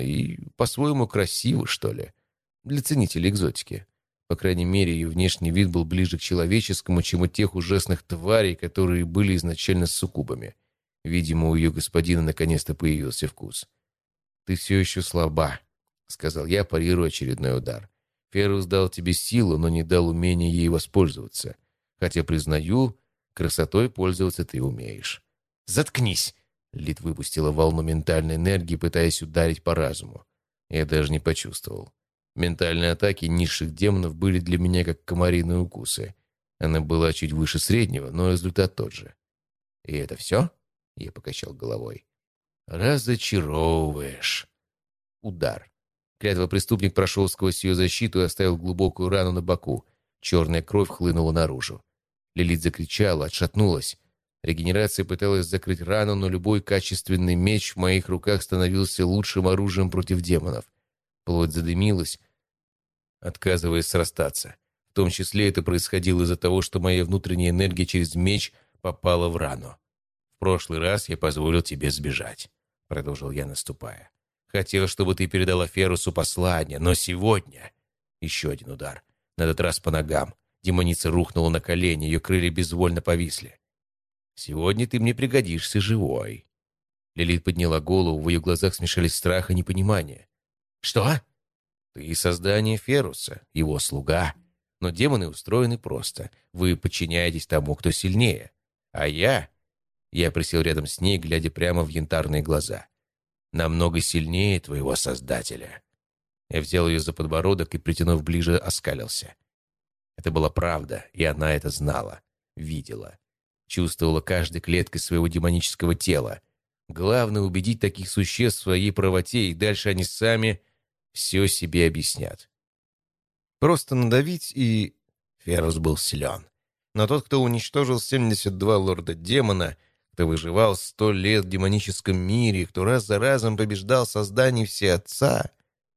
и по-своему красиво, что ли, для ценителей экзотики. По крайней мере, ее внешний вид был ближе к человеческому, чем у тех ужасных тварей, которые были изначально суккубами. Видимо, у ее господина наконец-то появился вкус. «Ты все еще слаба», — сказал я, парируя очередной удар. «Ферус дал тебе силу, но не дал умения ей воспользоваться. Хотя, признаю, красотой пользоваться ты умеешь». «Заткнись!» — Лид выпустила волну ментальной энергии, пытаясь ударить по разуму. Я даже не почувствовал. Ментальные атаки низших демонов были для меня как комариные укусы. Она была чуть выше среднего, но результат тот же. «И это все?» — я покачал головой. «Разочаровываешь». Удар. Клятва преступник прошел сквозь ее защиту и оставил глубокую рану на боку. Черная кровь хлынула наружу. Лилит закричала, отшатнулась. Регенерация пыталась закрыть рану, но любой качественный меч в моих руках становился лучшим оружием против демонов. Плоть задымилась, отказываясь срастаться. В том числе это происходило из-за того, что моя внутренняя энергия через меч попала в рану. «В прошлый раз я позволил тебе сбежать», — продолжил я, наступая. «Хотел, чтобы ты передала Ферусу послание, но сегодня...» Еще один удар. На этот раз по ногам. Демоница рухнула на колени, ее крылья безвольно повисли. «Сегодня ты мне пригодишься живой». Лилит подняла голову, в ее глазах смешались страх и непонимание. «Что?» «Ты создание Феруса, его слуга. Но демоны устроены просто. Вы подчиняетесь тому, кто сильнее. А я...» Я присел рядом с ней, глядя прямо в янтарные глаза. «Намного сильнее твоего Создателя». Я взял ее за подбородок и, притянув ближе, оскалился. Это была правда, и она это знала, видела. Чувствовала каждой клеткой своего демонического тела. Главное — убедить таких существ в своей правоте, и дальше они сами все себе объяснят. Просто надавить и... Ферус был силен. Но тот, кто уничтожил 72 лорда-демона, кто выживал сто лет в демоническом мире, кто раз за разом побеждал созданий Всеотца,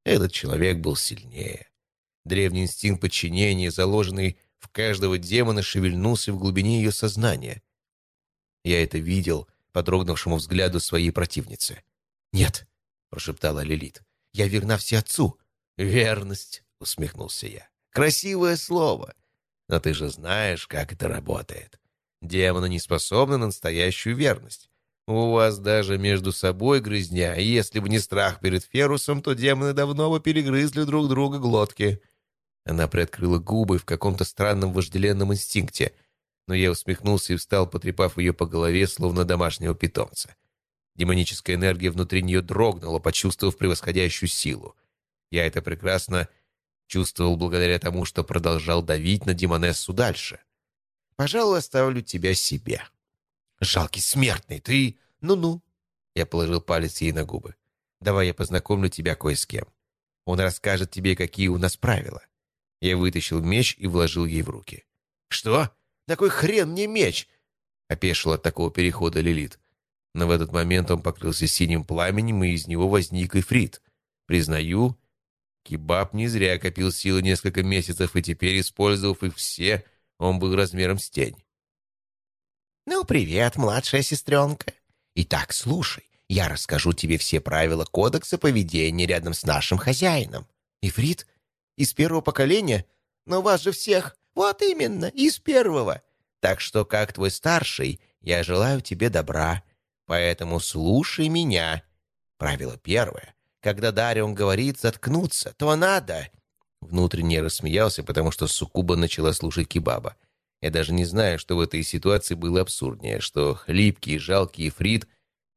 этот человек был сильнее. Древний инстинкт подчинения, заложенный в каждого демона, шевельнулся в глубине ее сознания. Я это видел по дрогнувшему взгляду своей противницы. «Нет», — прошептала Лилит, я верна всеотцу». «Верность», — усмехнулся я. «Красивое слово. Но ты же знаешь, как это работает. Демоны не способны на настоящую верность. У вас даже между собой грызня, и если бы не страх перед Ферусом, то демоны давно бы перегрызли друг друга глотки». Она приоткрыла губы в каком-то странном вожделенном инстинкте, но я усмехнулся и встал, потрепав ее по голове, словно домашнего питомца. Демоническая энергия внутри нее дрогнула, почувствовав превосходящую силу. Я это прекрасно чувствовал благодаря тому, что продолжал давить на Демонессу дальше. «Пожалуй, оставлю тебя себе». «Жалкий смертный, ты... Ну-ну». Я положил палец ей на губы. «Давай я познакомлю тебя кое с кем. Он расскажет тебе, какие у нас правила». Я вытащил меч и вложил ей в руки. «Что? На кой хрен мне меч?» — опешила от такого перехода Лилит. Но в этот момент он покрылся синим пламенем, и из него возник ифрит. Признаю, Кебаб не зря копил силы несколько месяцев, и теперь, использовав их все, он был размером с тень. «Ну, привет, младшая сестренка. Итак, слушай, я расскажу тебе все правила кодекса поведения рядом с нашим хозяином. Ифрит? Из первого поколения? Но вас же всех... Вот именно, из первого. Так что, как твой старший, я желаю тебе добра, Поэтому слушай меня. Правило первое. Когда Дарион говорит заткнуться, то надо...» Внутренне рассмеялся, потому что Сукуба начала слушать кебаба. Я даже не знаю, что в этой ситуации было абсурднее, что хлипкий и жалкий Фрид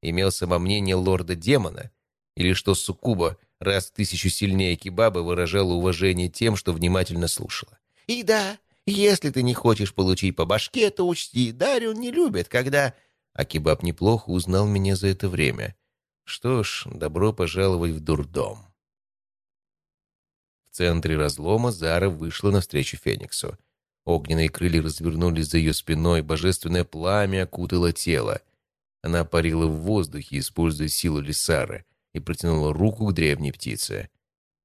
имел самомнение лорда-демона, или что Сукуба раз тысячу сильнее кебаба выражала уважение тем, что внимательно слушала. «И да, если ты не хочешь получить по башке, то учти, Дарион не любит, когда а кебаб неплохо узнал меня за это время. Что ж, добро пожаловать в дурдом. В центре разлома Зара вышла навстречу Фениксу. Огненные крылья развернулись за ее спиной, божественное пламя окутало тело. Она парила в воздухе, используя силу Лисары, и протянула руку к древней птице.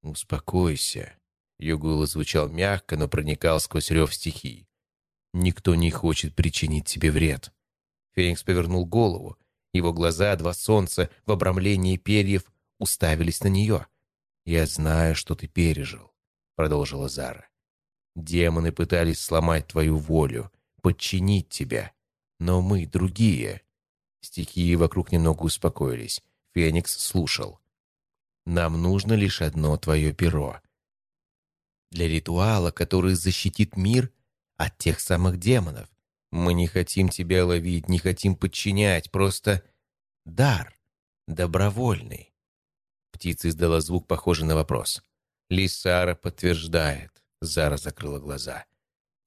«Успокойся». Ее голос звучал мягко, но проникал сквозь рев стихий. «Никто не хочет причинить тебе вред. Феникс повернул голову. Его глаза, два солнца в обрамлении перьев, уставились на нее. «Я знаю, что ты пережил», — продолжила Зара. «Демоны пытались сломать твою волю, подчинить тебя. Но мы другие». Стихии вокруг немного успокоились. Феникс слушал. «Нам нужно лишь одно твое перо. Для ритуала, который защитит мир от тех самых демонов. Мы не хотим тебя ловить, не хотим подчинять, просто дар, добровольный». Птица издала звук, похожий на вопрос. Лисара подтверждает. Зара закрыла глаза.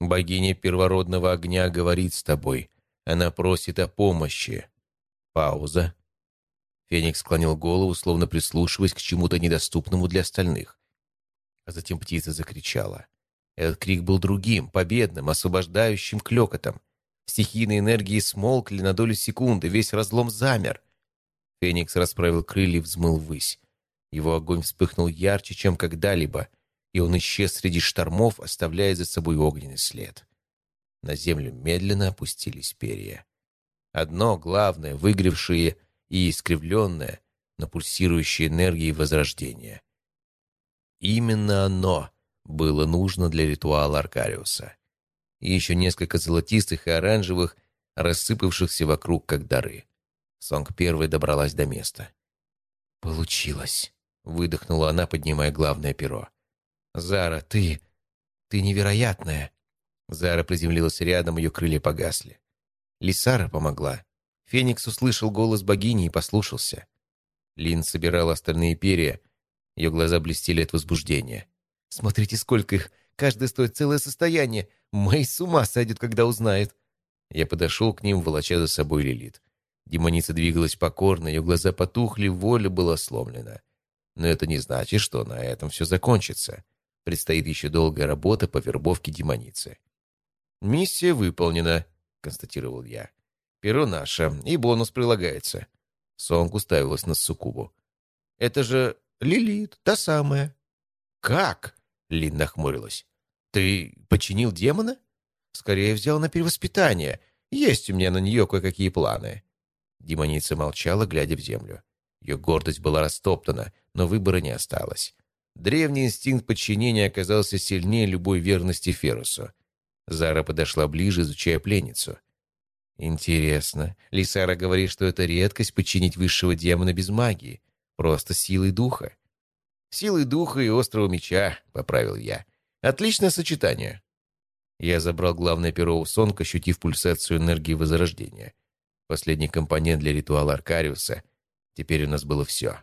Богиня первородного огня говорит с тобой. Она просит о помощи. Пауза. Феникс склонил голову, словно прислушиваясь к чему-то недоступному для остальных. А затем птица закричала. Этот крик был другим, победным, освобождающим клёкотом. Стихийные энергии смолкли на долю секунды, весь разлом замер. Феникс расправил крылья и взмыл ввысь. Его огонь вспыхнул ярче, чем когда-либо, и он исчез среди штормов, оставляя за собой огненный след. На землю медленно опустились перья. Одно главное, выгревшее и искривленное, но пульсирующее энергией возрождения. Именно оно было нужно для ритуала Аркариуса. И еще несколько золотистых и оранжевых, рассыпавшихся вокруг, как дары. Сонг первой добралась до места. «Получилось», — выдохнула она, поднимая главное перо. «Зара, ты... ты невероятная!» Зара приземлилась рядом, ее крылья погасли. Лисара помогла. Феникс услышал голос богини и послушался. Лин собирал остальные перья. Ее глаза блестели от возбуждения. «Смотрите, сколько их! Каждый стоит целое состояние! Мэй с ума сойдет, когда узнает!» Я подошел к ним, волоча за собой Лилит. Демоница двигалась покорно, ее глаза потухли, воля была сломлена. Но это не значит, что на этом все закончится. Предстоит еще долгая работа по вербовке демоницы. «Миссия выполнена», — констатировал я. «Перо наше, и бонус прилагается». Сонг уставилась на Сукубу. «Это же Лилит, та самая». «Как?» — Лин нахмурилась. «Ты починил демона?» «Скорее взял на перевоспитание. Есть у меня на нее кое-какие планы». Демоница молчала, глядя в землю. Ее гордость была растоптана, но выбора не осталось. Древний инстинкт подчинения оказался сильнее любой верности Ферусу. Зара подошла ближе, изучая пленницу. «Интересно. Лисара говорит, что это редкость подчинить высшего демона без магии. Просто силой духа». «Силой духа и острого меча», — поправил я. «Отличное сочетание». Я забрал главное перо у Сонка, ощутив пульсацию энергии Возрождения. Последний компонент для ритуала Аркариуса. Теперь у нас было все.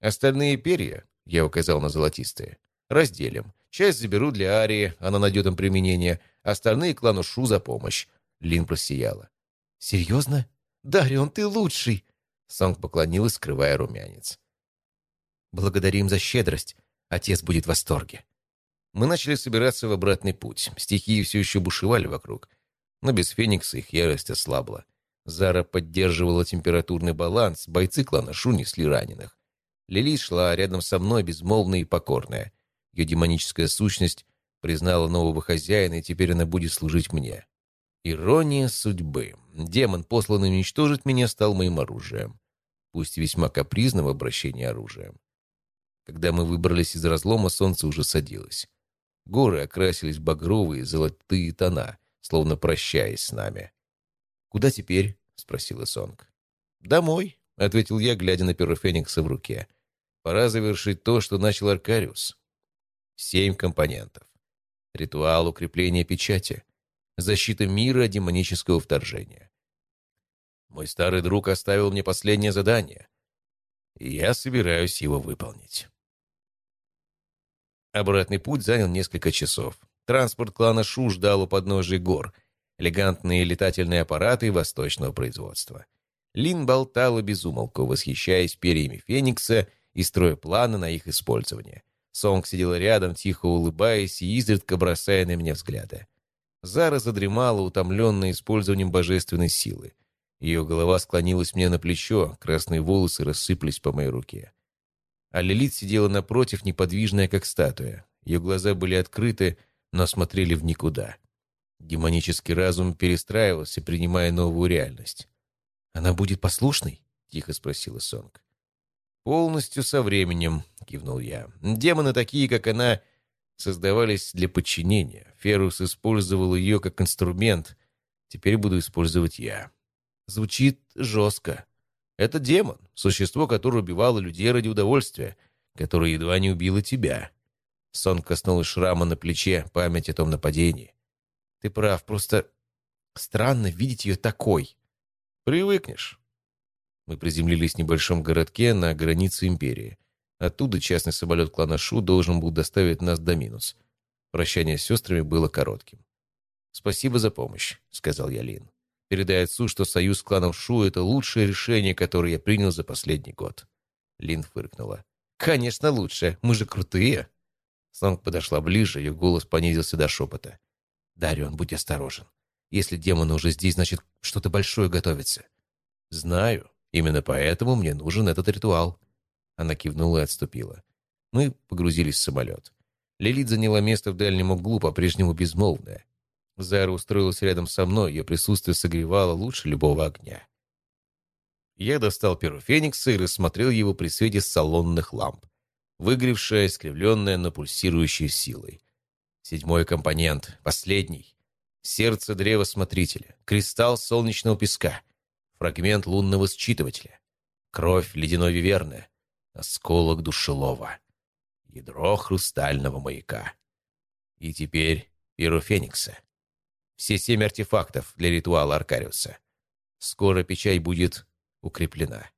Остальные перья я указал на золотистые. «Разделим. Часть заберу для Арии, она найдет им применение. Остальные клану Шу за помощь». Лин просияла. «Серьезно? Дарион, ты лучший!» Сонг поклонилась, скрывая румянец. «Благодарим за щедрость. Отец будет в восторге». Мы начали собираться в обратный путь. Стихии все еще бушевали вокруг. Но без Феникса их ярость ослабла. Зара поддерживала температурный баланс, бойцы клана Шу несли раненых. Лили шла рядом со мной, безмолвная и покорная. Ее демоническая сущность признала нового хозяина, и теперь она будет служить мне. Ирония судьбы. Демон, посланный уничтожить меня, стал моим оружием. Пусть весьма капризным обращением оружием. Когда мы выбрались из разлома, солнце уже садилось. Горы окрасились в багровые золотые тона, словно прощаясь с нами. «Куда теперь?» — спросила Сонг. «Домой», — ответил я, глядя на перо Феникса в руке. «Пора завершить то, что начал Аркариус. Семь компонентов. Ритуал укрепления печати. Защита мира от демонического вторжения. Мой старый друг оставил мне последнее задание, и я собираюсь его выполнить». Обратный путь занял несколько часов. Транспорт клана Шу ждал у подножия гор. Элегантные летательные аппараты восточного производства. Лин болтала без умолку, восхищаясь перьями Феникса и строя планы на их использование. Сонг сидела рядом, тихо улыбаясь и изредка бросая на меня взгляды. Зара задремала, утомленная использованием божественной силы. Ее голова склонилась мне на плечо, красные волосы рассыпались по моей руке. А Лилит сидела напротив, неподвижная, как статуя. Ее глаза были открыты, но смотрели в никуда. Демонический разум перестраивался, принимая новую реальность. «Она будет послушной?» — тихо спросила Сонг. «Полностью со временем», — кивнул я. «Демоны такие, как она, создавались для подчинения. Ферус использовал ее как инструмент. Теперь буду использовать я». Звучит жестко. Это демон, существо, которое убивало людей ради удовольствия, которое едва не убило тебя. Сон коснулась шрама на плече, память о том нападении. Ты прав, просто странно видеть ее такой. Привыкнешь. Мы приземлились в небольшом городке на границе империи. Оттуда частный самолет клана Шу должен был доставить нас до Минус. Прощание с сестрами было коротким. «Спасибо за помощь», — сказал я Лин. «Передай отцу, что союз кланов Шу — это лучшее решение, которое я принял за последний год». Лин фыркнула. «Конечно, лучше. Мы же крутые». Сонг подошла ближе, ее голос понизился до шепота. «Дарион, будь осторожен. Если демоны уже здесь, значит, что-то большое готовится». «Знаю. Именно поэтому мне нужен этот ритуал». Она кивнула и отступила. Мы погрузились в самолет. Лилит заняла место в дальнем углу, по-прежнему безмолвная. Зара устроилась рядом со мной, ее присутствие согревало лучше любого огня. Я достал перо Феникса и рассмотрел его при свете салонных ламп выгоревшая, искривленная, но пульсирующая силой. Седьмой компонент, последний. Сердце древа смотрителя, кристалл солнечного песка, фрагмент лунного считывателя, кровь ледяной виверны, осколок душелова, ядро хрустального маяка. И теперь перо Феникса. Все семь артефактов для ритуала Аркариуса. Скоро печать будет укреплена.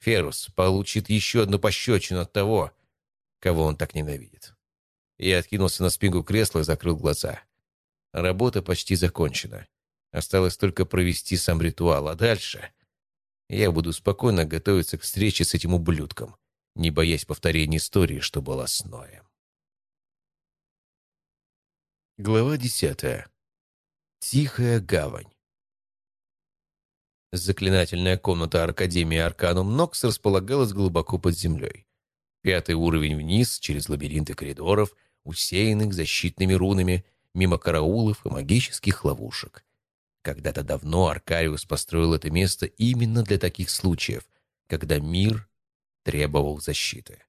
Ферус получит еще одну пощечину от того, кого он так ненавидит. Я откинулся на спинку кресла и закрыл глаза. Работа почти закончена. Осталось только провести сам ритуал, а дальше я буду спокойно готовиться к встрече с этим ублюдком, не боясь повторения истории, что была с Ноем. Глава десятая. Тихая гавань. Заклинательная комната Академии Арканум Нокс располагалась глубоко под землей. Пятый уровень вниз, через лабиринты коридоров, усеянных защитными рунами, мимо караулов и магических ловушек. Когда-то давно Аркариус построил это место именно для таких случаев, когда мир требовал защиты.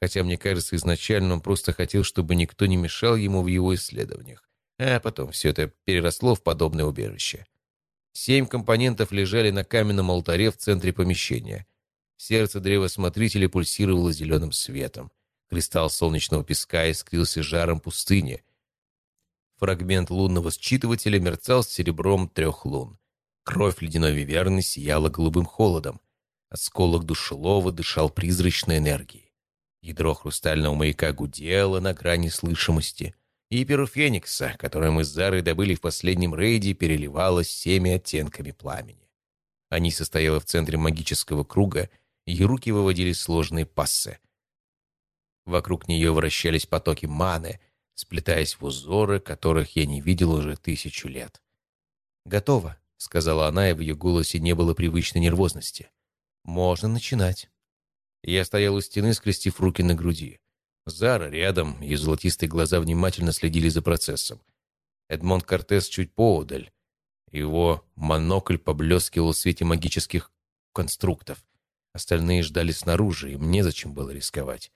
Хотя, мне кажется, изначально он просто хотел, чтобы никто не мешал ему в его исследованиях. А потом все это переросло в подобное убежище. Семь компонентов лежали на каменном алтаре в центре помещения. Сердце древа смотрителя пульсировало зеленым светом. Кристалл солнечного песка искрился жаром пустыни. Фрагмент лунного считывателя мерцал с серебром трех лун. Кровь ледяной виверны сияла голубым холодом. Осколок душелова дышал призрачной энергией. Ядро хрустального маяка гудело на грани слышимости. И перу Феникса, которое мы с Зарой добыли в последнем рейде, переливалось всеми оттенками пламени. Они состояла в центре магического круга — ее руки выводили сложные пассы. Вокруг нее вращались потоки маны, сплетаясь в узоры, которых я не видел уже тысячу лет. «Готово», — сказала она, и в ее голосе не было привычной нервозности. «Можно начинать». Я стоял у стены, скрестив руки на груди. Зара рядом, ее золотистые глаза внимательно следили за процессом. Эдмонд Кортес чуть поодаль. Его монокль поблескивал в свете магических конструктов. Остальные ждали снаружи, им незачем было рисковать.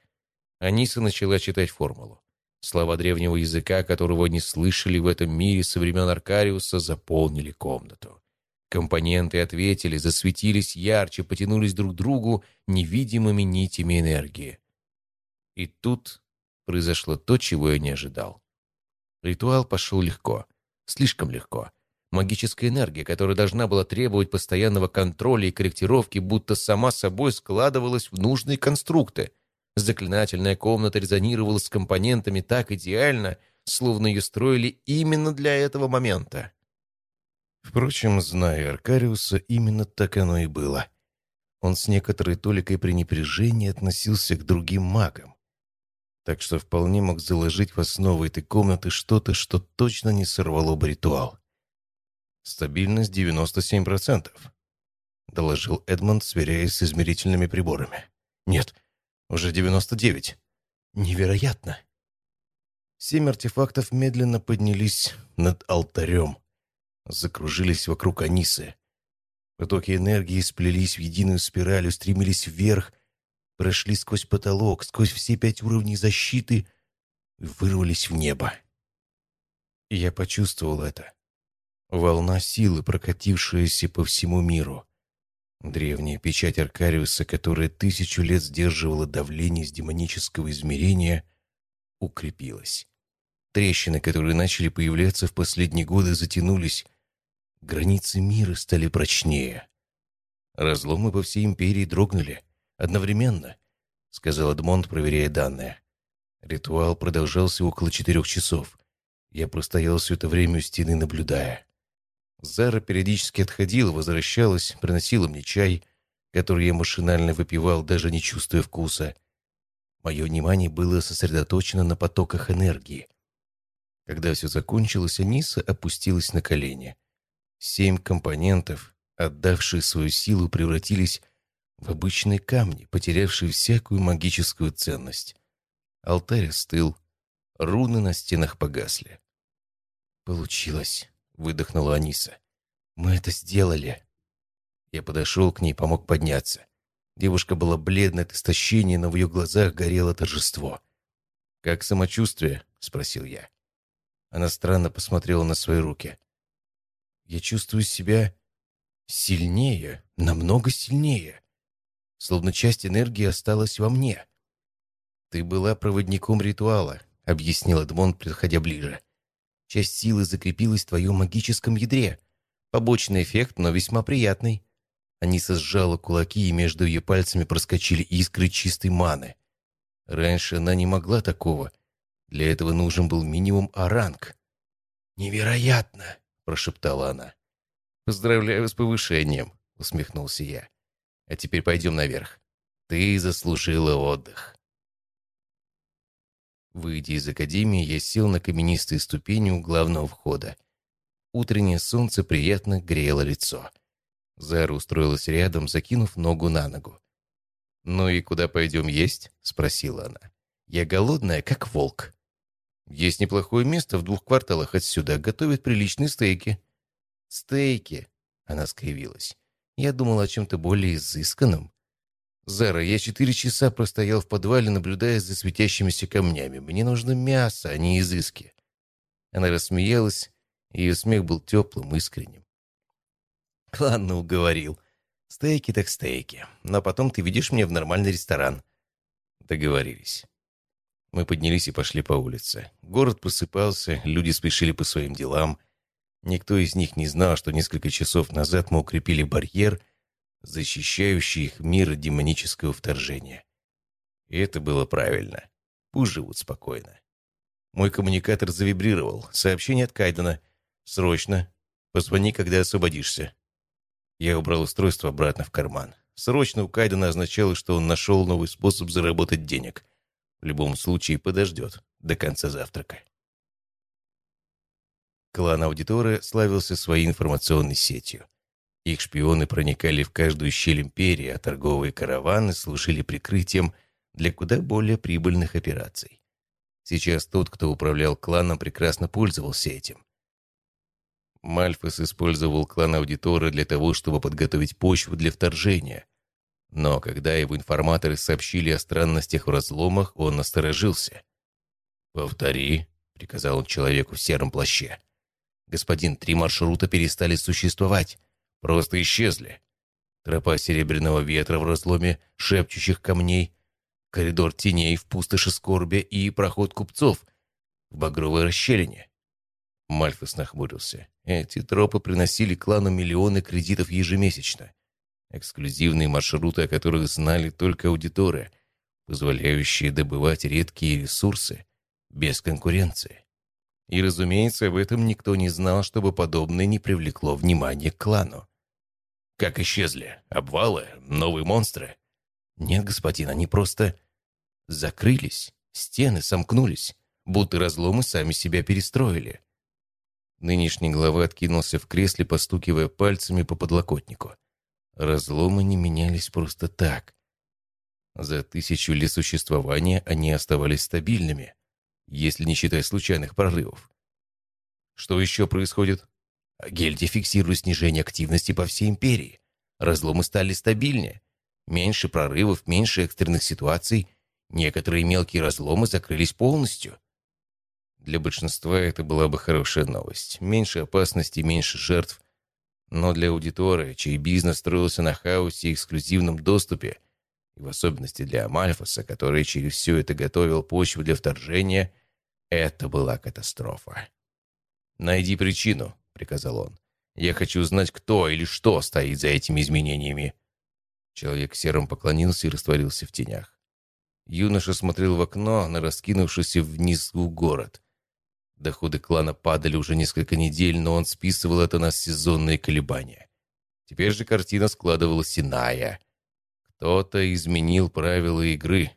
Аниса начала читать формулу. Слова древнего языка, которого не слышали в этом мире со времен Аркариуса, заполнили комнату. Компоненты ответили, засветились ярче, потянулись друг к другу невидимыми нитями энергии. И тут произошло то, чего я не ожидал. Ритуал пошел легко, слишком легко. Магическая энергия, которая должна была требовать постоянного контроля и корректировки, будто сама собой складывалась в нужные конструкты. Заклинательная комната резонировала с компонентами так идеально, словно ее строили именно для этого момента. Впрочем, зная Аркариуса, именно так оно и было. Он с некоторой толикой пренепряжения относился к другим магам. Так что вполне мог заложить в основу этой комнаты что-то, что точно не сорвало бы ритуал. Стабильность 97%, доложил Эдмонд, сверяясь с измерительными приборами. Нет, уже 99. Невероятно. Семь артефактов медленно поднялись над алтарем, закружились вокруг Анисы. Потоки энергии сплелись в единую спираль, устремились вверх, прошли сквозь потолок, сквозь все пять уровней защиты и вырвались в небо. Я почувствовал это. Волна силы, прокатившаяся по всему миру. Древняя печать Аркариуса, которая тысячу лет сдерживала давление с демонического измерения, укрепилась. Трещины, которые начали появляться в последние годы, затянулись. Границы мира стали прочнее. Разломы по всей империи дрогнули. Одновременно, — сказал Эдмонд, проверяя данные. Ритуал продолжался около четырех часов. Я простоял все это время у стены, наблюдая. Зара периодически отходила, возвращалась, приносила мне чай, который я машинально выпивал, даже не чувствуя вкуса. Мое внимание было сосредоточено на потоках энергии. Когда все закончилось, Аниса опустилась на колени. Семь компонентов, отдавшие свою силу, превратились обычные камни, потерявшие всякую магическую ценность. Алтарь остыл, руны на стенах погасли. «Получилось», — выдохнула Аниса. «Мы это сделали». Я подошел к ней, помог подняться. Девушка была бледна от истощения, но в ее глазах горело торжество. «Как самочувствие?» — спросил я. Она странно посмотрела на свои руки. «Я чувствую себя сильнее, намного сильнее словно часть энергии осталась во мне. «Ты была проводником ритуала», — объяснил Эдмонд, подходя ближе. «Часть силы закрепилась в твоем магическом ядре. Побочный эффект, но весьма приятный». Аниса сжала кулаки, и между ее пальцами проскочили искры чистой маны. Раньше она не могла такого. Для этого нужен был минимум оранг. «Невероятно!» — прошептала она. «Поздравляю с повышением», — усмехнулся я. А теперь пойдем наверх. Ты заслужила отдых. Выйдя из академии, я сел на каменистые ступени у главного входа. Утреннее солнце приятно грело лицо. Зара устроилась рядом, закинув ногу на ногу. «Ну и куда пойдем есть?» — спросила она. «Я голодная, как волк». «Есть неплохое место в двух кварталах отсюда. Готовят приличные стейки». «Стейки?» — она скривилась. Я думал о чем-то более изысканном. «Зара, я четыре часа простоял в подвале, наблюдая за светящимися камнями. Мне нужно мясо, а не изыски». Она рассмеялась, и ее смех был теплым, искренним. «Ладно, уговорил. Стейки так стейки. Но потом ты ведешь меня в нормальный ресторан». Договорились. Мы поднялись и пошли по улице. Город просыпался, люди спешили по своим делам. Никто из них не знал, что несколько часов назад мы укрепили барьер, защищающий их мир от демонического вторжения. И это было правильно. Пусть живут спокойно. Мой коммуникатор завибрировал. Сообщение от Кайдена. «Срочно. Позвони, когда освободишься». Я убрал устройство обратно в карман. «Срочно» у Кайдена означало, что он нашел новый способ заработать денег. В любом случае подождет до конца завтрака. Клан Аудиторы славился своей информационной сетью. Их шпионы проникали в каждую щель империи, а торговые караваны служили прикрытием для куда более прибыльных операций. Сейчас тот, кто управлял кланом, прекрасно пользовался этим. Мальфос использовал клан Аудиторы для того, чтобы подготовить почву для вторжения. Но когда его информаторы сообщили о странностях в разломах, он насторожился. «Повтори», — приказал он человеку в сером плаще. Господин, три маршрута перестали существовать. Просто исчезли. Тропа серебряного ветра в разломе шепчущих камней, коридор теней в пустоши скорби и проход купцов в багровой расщелине. Мальфус нахмурился. Эти тропы приносили клану миллионы кредитов ежемесячно. Эксклюзивные маршруты, о которых знали только аудиторы, позволяющие добывать редкие ресурсы без конкуренции. И, разумеется, об этом никто не знал, чтобы подобное не привлекло внимание к клану. «Как исчезли? Обвалы? Новые монстры?» «Нет, господин, они просто закрылись. Стены сомкнулись, будто разломы сами себя перестроили». Нынешний глава откинулся в кресле, постукивая пальцами по подлокотнику. Разломы не менялись просто так. За тысячу лет существования они оставались стабильными если не считать случайных прорывов. Что еще происходит? Гельди фиксирует снижение активности по всей империи. Разломы стали стабильнее. Меньше прорывов, меньше экстренных ситуаций. Некоторые мелкие разломы закрылись полностью. Для большинства это была бы хорошая новость. Меньше опасностей, меньше жертв. Но для аудитории, чей бизнес строился на хаосе и эксклюзивном доступе, и в особенности для Амальфоса, который через все это готовил почву для вторжения, это была катастрофа. «Найди причину», — приказал он. «Я хочу узнать, кто или что стоит за этими изменениями». Человек серым поклонился и растворился в тенях. Юноша смотрел в окно на раскинувшийся внизу город. Доходы клана падали уже несколько недель, но он списывал это на сезонные колебания. Теперь же картина складывалась иная. Кто-то изменил правила игры.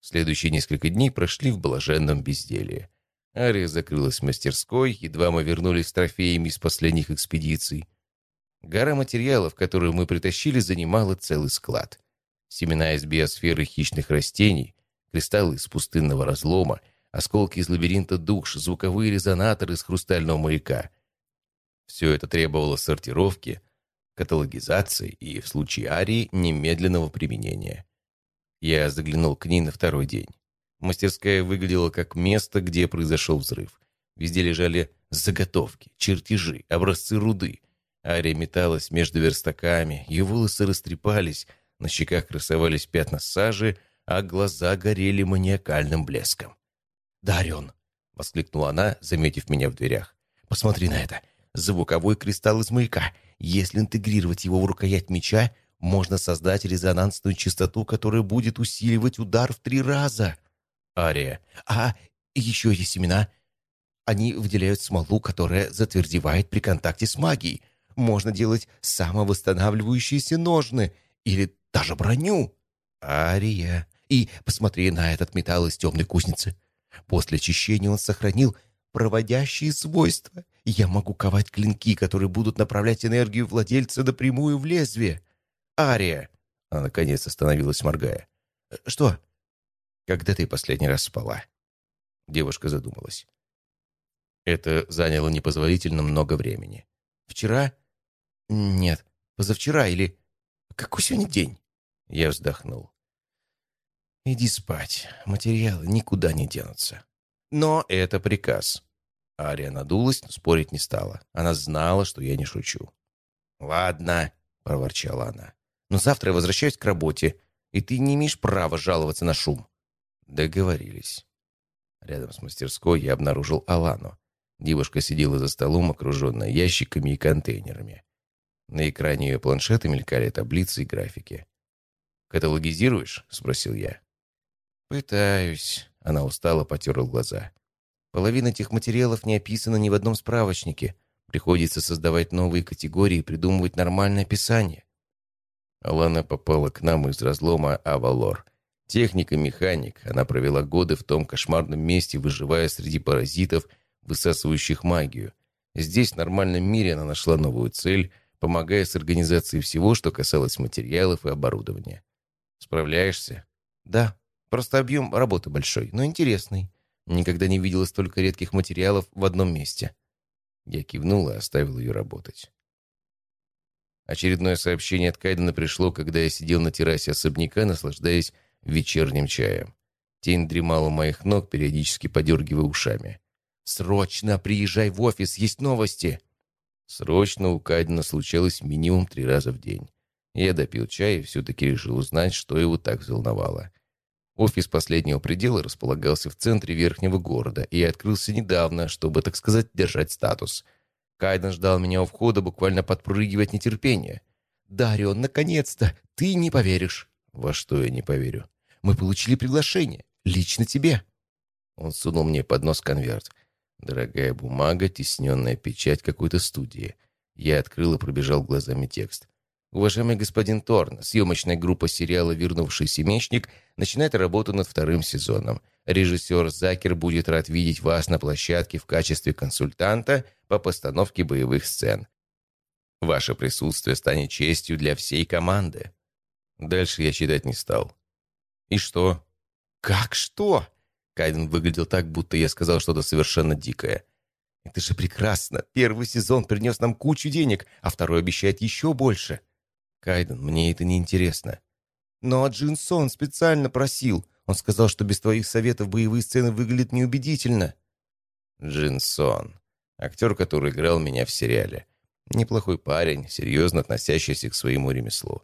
Следующие несколько дней прошли в блаженном безделии. Ария закрылась в мастерской, едва мы вернулись с трофеями из последних экспедиций. Гора материалов, которую мы притащили, занимала целый склад. Семена из биосферы хищных растений, кристаллы из пустынного разлома, осколки из лабиринта душ, звуковые резонаторы из хрустального маяка. Все это требовало сортировки, каталогизации и, в случае Арии, немедленного применения. Я заглянул к ней на второй день. Мастерская выглядела как место, где произошел взрыв. Везде лежали заготовки, чертежи, образцы руды. Ария металась между верстаками, ее волосы растрепались, на щеках красовались пятна сажи, а глаза горели маниакальным блеском. «Дарион!» — воскликнула она, заметив меня в дверях. «Посмотри на это! Звуковой кристалл из маяка. Если интегрировать его в рукоять меча, можно создать резонансную частоту, которая будет усиливать удар в три раза!» Ария. «А еще эти семена. Они выделяют смолу, которая затвердевает при контакте с магией. Можно делать самовосстанавливающиеся ножны или даже броню. Ария. И посмотри на этот металл из темной кузницы. После очищения он сохранил проводящие свойства. Я могу ковать клинки, которые будут направлять энергию владельца напрямую в лезвие. Ария!» Она наконец остановилась, моргая. «Что?» «Когда ты последний раз спала?» Девушка задумалась. Это заняло непозволительно много времени. «Вчера?» «Нет, позавчера или...» «Какой сегодня день?» Я вздохнул. «Иди спать. Материалы никуда не денутся». «Но это приказ». Ария надулась, но спорить не стала. Она знала, что я не шучу. «Ладно», — проворчала она. «Но завтра я возвращаюсь к работе, и ты не имеешь права жаловаться на шум». Договорились. Рядом с мастерской я обнаружил Алану. Девушка сидела за столом, окруженная ящиками и контейнерами. На экране ее планшета мелькали таблицы и графики. «Каталогизируешь?» — спросил я. «Пытаюсь». Она устало потерла глаза. «Половина этих материалов не описана ни в одном справочнике. Приходится создавать новые категории и придумывать нормальное описание». Алана попала к нам из разлома Авалор. Техника, механик. Она провела годы в том кошмарном месте, выживая среди паразитов, высасывающих магию. Здесь, в нормальном мире, она нашла новую цель, помогая с организацией всего, что касалось материалов и оборудования. «Справляешься?» «Да», Просто объем работы большой, но интересный. Никогда не видела столько редких материалов в одном месте. Я кивнул и оставил ее работать. Очередное сообщение от Кайдена пришло, когда я сидел на террасе особняка, наслаждаясь вечерним чаем. Тень дремала у моих ног, периодически подергивая ушами. «Срочно приезжай в офис, есть новости!» Срочно у Кайдена случалось минимум три раза в день. Я допил чай и все-таки решил узнать, что его так взволновало. Офис последнего предела располагался в центре верхнего города и открылся недавно, чтобы, так сказать, держать статус. Кайден ждал меня у входа, буквально подпрыгивая от нетерпения. «Дарион, наконец-то! Ты не поверишь!» «Во что я не поверю?» «Мы получили приглашение. Лично тебе!» Он сунул мне под нос конверт. Дорогая бумага, тесненная печать какой-то студии. Я открыл и пробежал глазами текст. Уважаемый господин Торн, съемочная группа сериала «Вернувшийся мечник» начинает работу над вторым сезоном. Режиссер Закер будет рад видеть вас на площадке в качестве консультанта по постановке боевых сцен. Ваше присутствие станет честью для всей команды. Дальше я читать не стал. И что? Как что? Кайден выглядел так, будто я сказал что-то совершенно дикое. Это же прекрасно. Первый сезон принес нам кучу денег, а второй обещает еще больше. Кайден, мне это не интересно. Но Джин Сон специально просил. Он сказал, что без твоих советов боевые сцены выглядят неубедительно. Джин Сон. Актер, который играл меня в сериале. Неплохой парень, серьезно относящийся к своему ремеслу.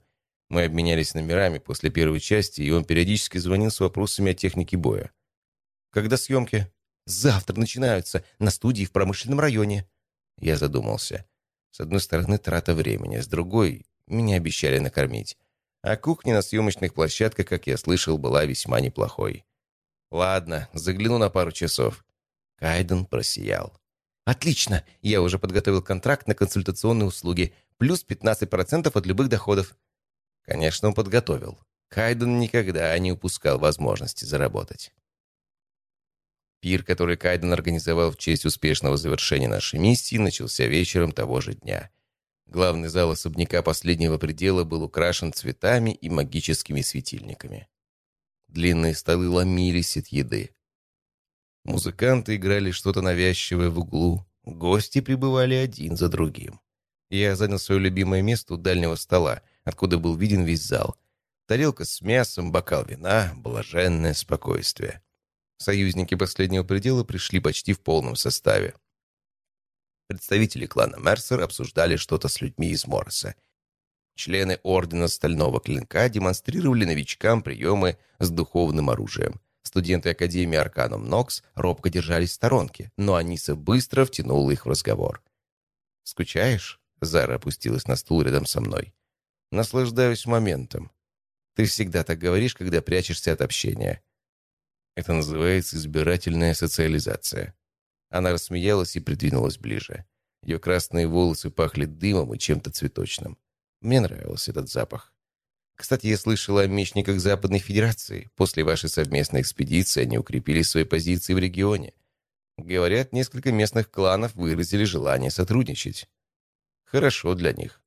Мы обменялись номерами после первой части, и он периодически звонил с вопросами о технике боя. «Когда съемки?» «Завтра начинаются, на студии в промышленном районе». Я задумался. С одной стороны, трата времени, с другой, меня обещали накормить. А кухня на съемочных площадках, как я слышал, была весьма неплохой. «Ладно, загляну на пару часов». Кайден просиял. «Отлично! Я уже подготовил контракт на консультационные услуги, плюс 15% от любых доходов». Конечно, он подготовил. Кайден никогда не упускал возможности заработать. Пир, который Кайден организовал в честь успешного завершения нашей миссии, начался вечером того же дня. Главный зал особняка последнего предела был украшен цветами и магическими светильниками. Длинные столы ломились от еды. Музыканты играли что-то навязчивое в углу. Гости прибывали один за другим. Я занял свое любимое место у дальнего стола, откуда был виден весь зал. Тарелка с мясом, бокал вина, блаженное спокойствие. Союзники последнего предела пришли почти в полном составе. Представители клана Мерсер обсуждали что-то с людьми из Морриса. Члены Ордена Стального Клинка демонстрировали новичкам приемы с духовным оружием. Студенты Академии Арканум Нокс робко держались в сторонке, но Аниса быстро втянула их в разговор. «Скучаешь?» Зара опустилась на стул рядом со мной. «Наслаждаюсь моментом. Ты всегда так говоришь, когда прячешься от общения». Это называется избирательная социализация. Она рассмеялась и придвинулась ближе. Ее красные волосы пахли дымом и чем-то цветочным. Мне нравился этот запах. Кстати, я слышала о мечниках Западной Федерации. После вашей совместной экспедиции они укрепили свои позиции в регионе. Говорят, несколько местных кланов выразили желание сотрудничать. Хорошо для них.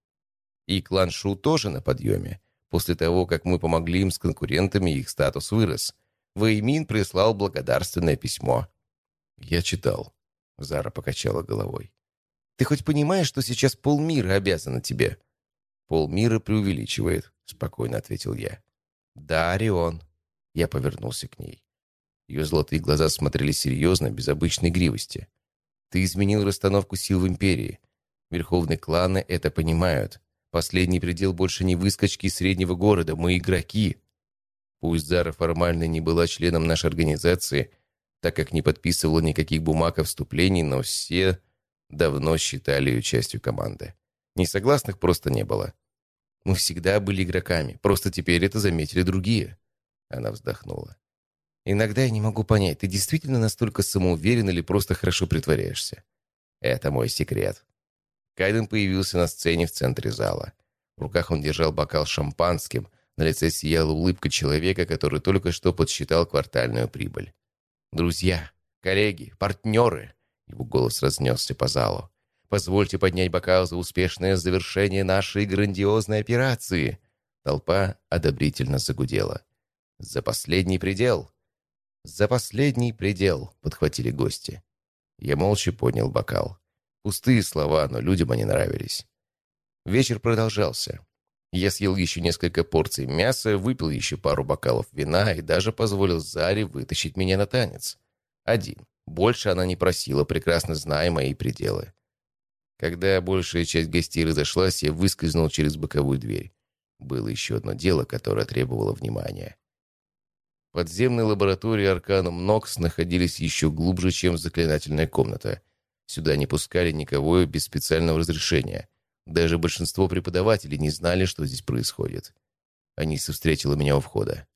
И клан Шу тоже на подъеме. После того, как мы помогли им с конкурентами, их статус вырос. Вэймин прислал благодарственное письмо. «Я читал». Зара покачала головой. «Ты хоть понимаешь, что сейчас полмира обязано тебе?» «Полмира преувеличивает», — спокойно ответил я. «Да, Орион». Я повернулся к ней. Ее золотые глаза смотрели серьезно, без обычной игривости. «Ты изменил расстановку сил в Империи. Верховные кланы это понимают. Последний предел больше не выскочки из среднего города, мы игроки». Пусть Зара формально не была членом нашей организации, так как не подписывала никаких бумаг о вступлении, но все давно считали ее частью команды. Несогласных просто не было. Мы всегда были игроками, просто теперь это заметили другие. Она вздохнула. Иногда я не могу понять, ты действительно настолько самоуверен или просто хорошо притворяешься? Это мой секрет. Кайден появился на сцене в центре зала. В руках он держал бокал шампанским, на лице сияла улыбка человека, который только что подсчитал квартальную прибыль. «Друзья, коллеги, партнеры!» Его голос разнесся по залу. Позвольте поднять бокал за успешное завершение нашей грандиозной операции!» Толпа одобрительно загудела. «За последний предел!» «За последний предел!» — подхватили гости. Я молча поднял бокал. Пустые слова, но людям они нравились. Вечер продолжался. Я съел еще несколько порций мяса, выпил еще пару бокалов вина и даже позволил Заре вытащить меня на танец. Один. Больше она не просила, прекрасно зная мои пределы. Когда большая часть гостей разошлась, я выскользнул через боковую дверь. Было еще одно дело, которое требовало внимания. Подземные лаборатории Арканум Нокс находились еще глубже, чем заклинательная комната. Сюда не пускали никого без специального разрешения. Даже большинство преподавателей не знали, что здесь происходит. Аниса встретила меня у входа.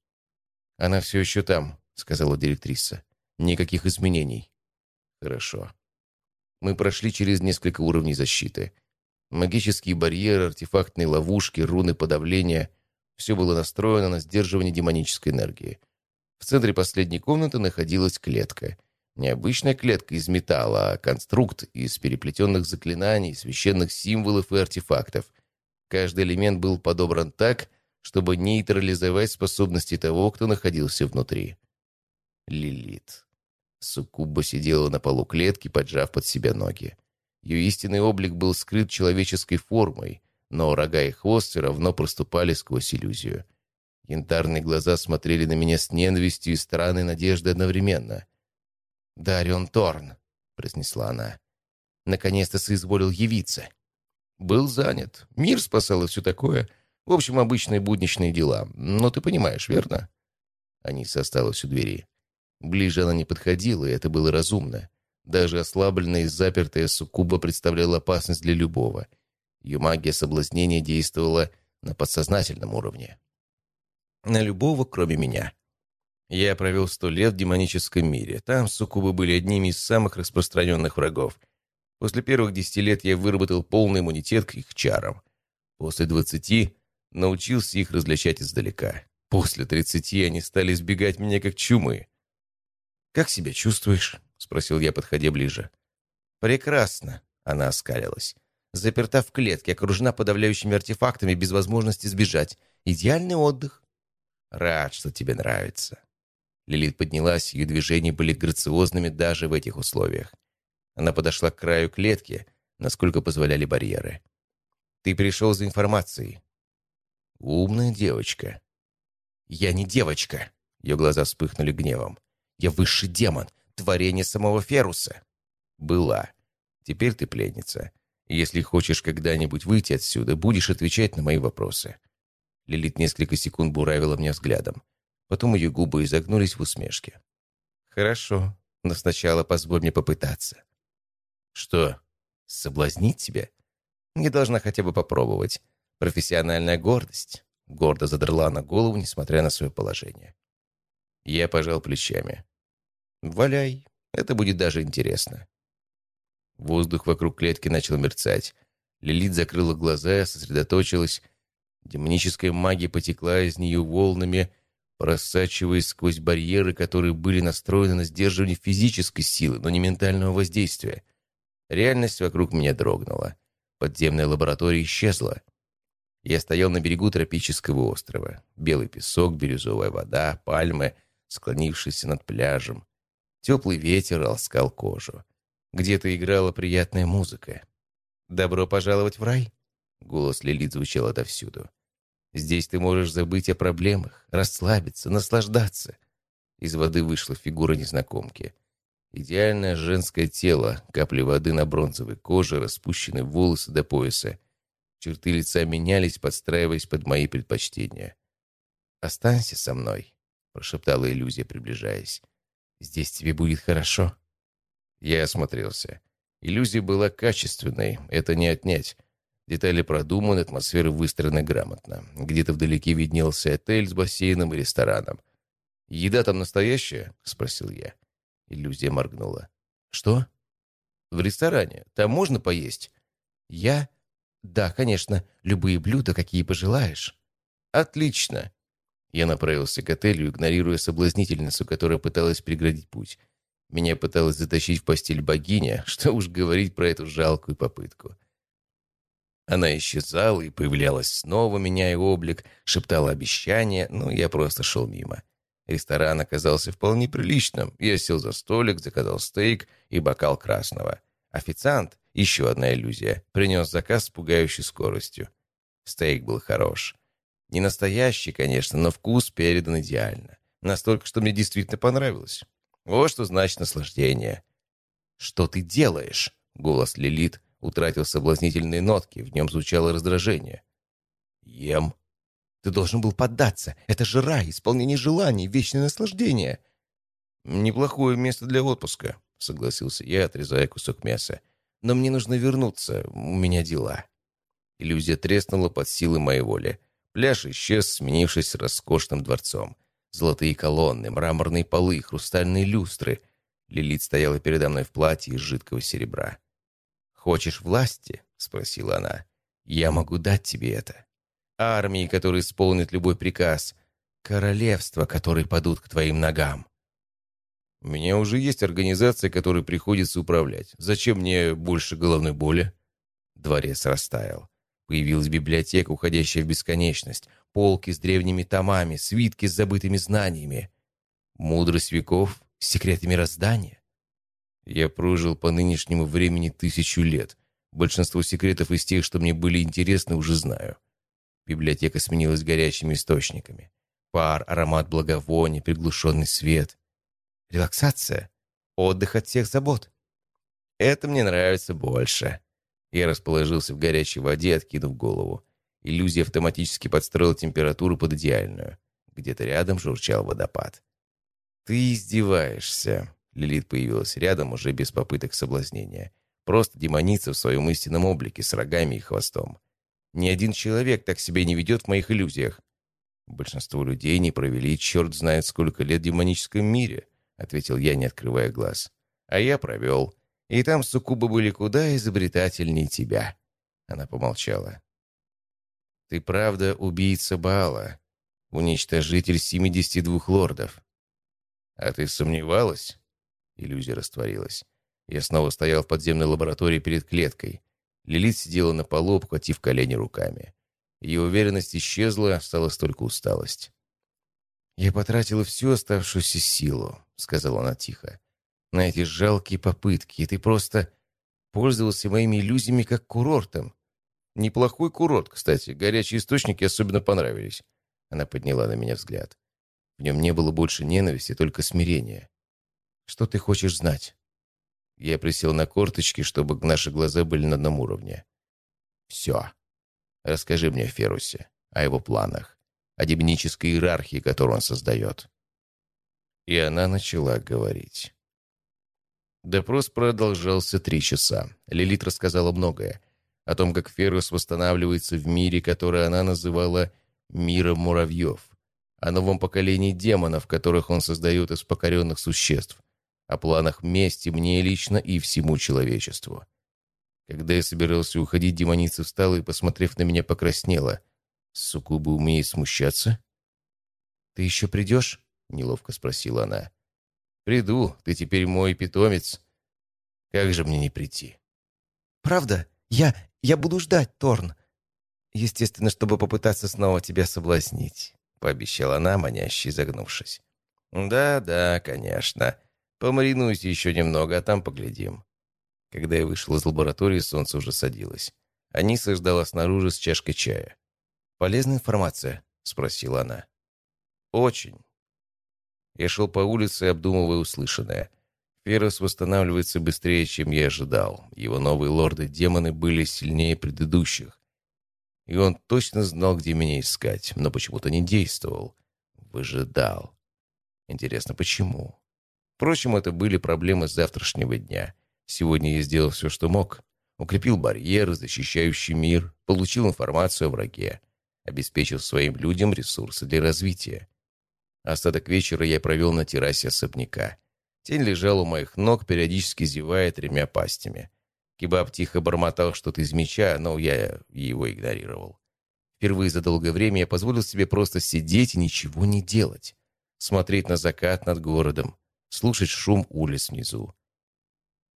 «Она все еще там», — сказала директриса. «Никаких изменений». «Хорошо». Мы прошли через несколько уровней защиты. Магические барьеры, артефактные ловушки, руны подавления — все было настроено на сдерживание демонической энергии. В центре последней комнаты находилась клетка. Необычная клетка из металла, а конструкт из переплетенных заклинаний, священных символов и артефактов. Каждый элемент был подобран так, чтобы нейтрализовать способности того, кто находился внутри. Лилит. Суккуба сидела на полу клетки, поджав под себя ноги. Ее истинный облик был скрыт человеческой формой, но рога и хвост все равно проступали сквозь иллюзию. Янтарные глаза смотрели на меня с ненавистью и странной надеждой одновременно. «Дарион Торн», — произнесла она, — «наконец-то соизволил явиться». «Был занят. Мир спасал и все такое. В общем, обычные будничные дела. Но ты понимаешь, верно?» Аниса осталась у двери. Ближе она не подходила, и это было разумно. Даже ослабленная и запертая суккуба представляла опасность для любого. Ее магия соблазнения действовала на подсознательном уровне. На любого, кроме меня. Я провел сто лет в демоническом мире. Там суккубы были одними из самых распространенных врагов. После первых десяти лет я выработал полный иммунитет к их чарам. После двадцати научился их различать издалека. После тридцати они стали избегать меня как чумы. «Как себя чувствуешь?» — спросил я, подходя ближе. «Прекрасно», — она оскалилась. «Заперта в клетке, окружена подавляющими артефактами, без возможности сбежать. Идеальный отдых». «Рад, что тебе нравится». Лилит поднялась, ее движения были грациозными даже в этих условиях. Она подошла к краю клетки, насколько позволяли барьеры. «Ты пришел за информацией». «Умная девочка». «Я не девочка», — ее глаза вспыхнули гневом. Я высший демон, творение самого Феруса. Была. Теперь ты пленница. Если хочешь когда-нибудь выйти отсюда, будешь отвечать на мои вопросы». Лилит несколько секунд буравила меня взглядом. Потом ее губы изогнулись в усмешке. «Хорошо, но сначала позволь мне попытаться». «Что, соблазнить тебя?» «Не должна хотя бы попробовать. Профессиональная гордость». Гордо задрала на голову, несмотря на свое положение. Я пожал плечами. «Валяй, это будет даже интересно». Воздух вокруг клетки начал мерцать. Лилит закрыла глаза, сосредоточилась. Демоническая магия потекла из нее волнами, просачиваясь сквозь барьеры, которые были настроены на сдерживание физической силы, но не ментального воздействия. Реальность вокруг меня дрогнула. Подземная лаборатория исчезла. Я стоял на берегу тропического острова. Белый песок, бирюзовая вода, пальмы, склонившийся над пляжем. Теплый ветер ласкал кожу. Где-то играла приятная музыка. «Добро пожаловать в рай!» Голос Лилит звучал отовсюду. «Здесь ты можешь забыть о проблемах, расслабиться, наслаждаться». Из воды вышла фигура незнакомки. Идеальное женское тело, капли воды на бронзовой коже, распущенные волосы до пояса. Черты лица менялись, подстраиваясь под мои предпочтения. «Останься со мной», прошептала иллюзия, приближаясь. «Здесь тебе будет хорошо». Я осмотрелся. Иллюзия была качественной, это не отнять. Детали продуманы, атмосфера выстроена грамотно. Где-то вдалеке виднелся отель с бассейном и рестораном. «Еда там настоящая?» — спросил я. Иллюзия моргнула. «Что?» «В ресторане. Там можно поесть?» «Я?» «Да, конечно. Любые блюда, какие пожелаешь». «Отлично. Я направился к отелю, игнорируя соблазнительницу, которая пыталась преградить путь. Меня пыталась затащить в постель богиня, что уж говорить про эту жалкую попытку. Она исчезала и появлялась снова, меняя облик, шептала обещания, но я просто шел мимо. Ресторан оказался вполне приличным. Я сел за столик, заказал стейк и бокал красного. Официант, еще одна иллюзия, принес заказ с пугающей скоростью. Стейк был хорош. Не настоящий, конечно, но вкус передан идеально. Настолько, что мне действительно понравилось. Вот что значит наслаждение. «Что ты делаешь?» Голос Лилит утратил соблазнительные нотки, в нем звучало раздражение. «Ем». «Ты должен был поддаться. Это же рай, исполнение желаний, вечное наслаждение». «Неплохое место для отпуска», — согласился я, отрезая кусок мяса. «Но мне нужно вернуться, у меня дела». Иллюзия треснула под силой моей воли. Пляж исчез, сменившись роскошным дворцом. Золотые колонны, мраморные полы, хрустальные люстры. Лилит стояла передо мной в платье из жидкого серебра. «Хочешь власти?» — спросила она. «Я могу дать тебе это. Армии, которые исполнят любой приказ. Королевства, которые падут к твоим ногам». «У меня уже есть организация, которой приходится управлять. Зачем мне больше головной боли?» Дворец растаял. Появилась библиотека, уходящая в бесконечность, полки с древними томами, свитки с забытыми знаниями. Мудрость веков, секреты мироздания. Я прожил по нынешнему времени тысячу лет. Большинство секретов из тех, что мне были интересны, уже знаю. Библиотека сменилась горячими источниками. Пар, аромат благовоний, приглушенный свет. Релаксация. Отдых от всех забот. Это мне нравится больше. Я расположился в горячей воде, откинув голову. Иллюзия автоматически подстроила температуру под идеальную. Где-то рядом журчал водопад. «Ты издеваешься», — Лилит появилась рядом, уже без попыток соблазнения. Просто демоница в своем истинном облике, с рогами и хвостом. Ни один человек так себя не ведет в моих иллюзиях. Большинство людей не провели черт знает сколько лет в демоническом мире, ответил я, не открывая глаз. А я провел. И там суккубы были куда изобретательнее тебя. Она помолчала. Ты правда убийца Баала, уничтожитель 72 лордов. А ты сомневалась? Иллюзия растворилась. Я снова стоял в подземной лаборатории перед клеткой. Лилит сидела на полу, обхватив колени руками. Ее уверенность исчезла, осталась только усталость. «Я потратила всю оставшуюся силу», — сказала она тихо. «На эти жалкие попытки, и ты просто пользовался моими иллюзиями как курортом. Неплохой курорт, кстати. Горячие источники особенно понравились». Она подняла на меня взгляд. В нем не было больше ненависти, только смирения. «Что ты хочешь знать?» Я присел на корточки, чтобы наши глаза были на одном уровне. «Все. Расскажи мне о Ферусе, о его планах, о демонической иерархии, которую он создает». И она начала говорить. Допрос продолжался три часа. Лилит рассказала многое. О том, как Ферус восстанавливается в мире, который она называла «миром муравьев», о новом поколении демонов, которых он создает из покоренных существ, о планах мести мне лично и всему человечеству. Когда я собирался уходить, демоница встала и, посмотрев на меня, покраснела. «Суккуба умеет смущаться?» «Ты еще придешь?» — неловко спросила она. «Приду, ты теперь мой питомец. Как же мне не прийти?» «Правда? Я... я буду ждать, Торн. Естественно, чтобы попытаться снова тебя соблазнить», — пообещала она, маняще загнувшись. «Да, да, конечно. Помаринуйте еще немного, а там поглядим». Когда я вышел из лаборатории, солнце уже садилось. Аниса ждала снаружи с чашкой чая. «Полезная информация?» — спросила она. «Очень». Я шел по улице, обдумывая услышанное. Ферос восстанавливается быстрее, чем я ожидал. Его новые лорды-демоны были сильнее предыдущих. И он точно знал, где меня искать, но почему-то не действовал. Выжидал. Интересно, почему? Впрочем, это были проблемы завтрашнего дня. Сегодня я сделал все, что мог. Укрепил барьеры, защищающий мир, получил информацию о враге, обеспечил своим людям ресурсы для развития. Остаток вечера я провел на террасе особняка. Тень лежал у моих ног, периодически зевая тремя пастями. Кебаб тихо бормотал что-то из меча, но я его игнорировал. Впервые за долгое время я позволил себе просто сидеть и ничего не делать. Смотреть на закат над городом, слушать шум улиц внизу.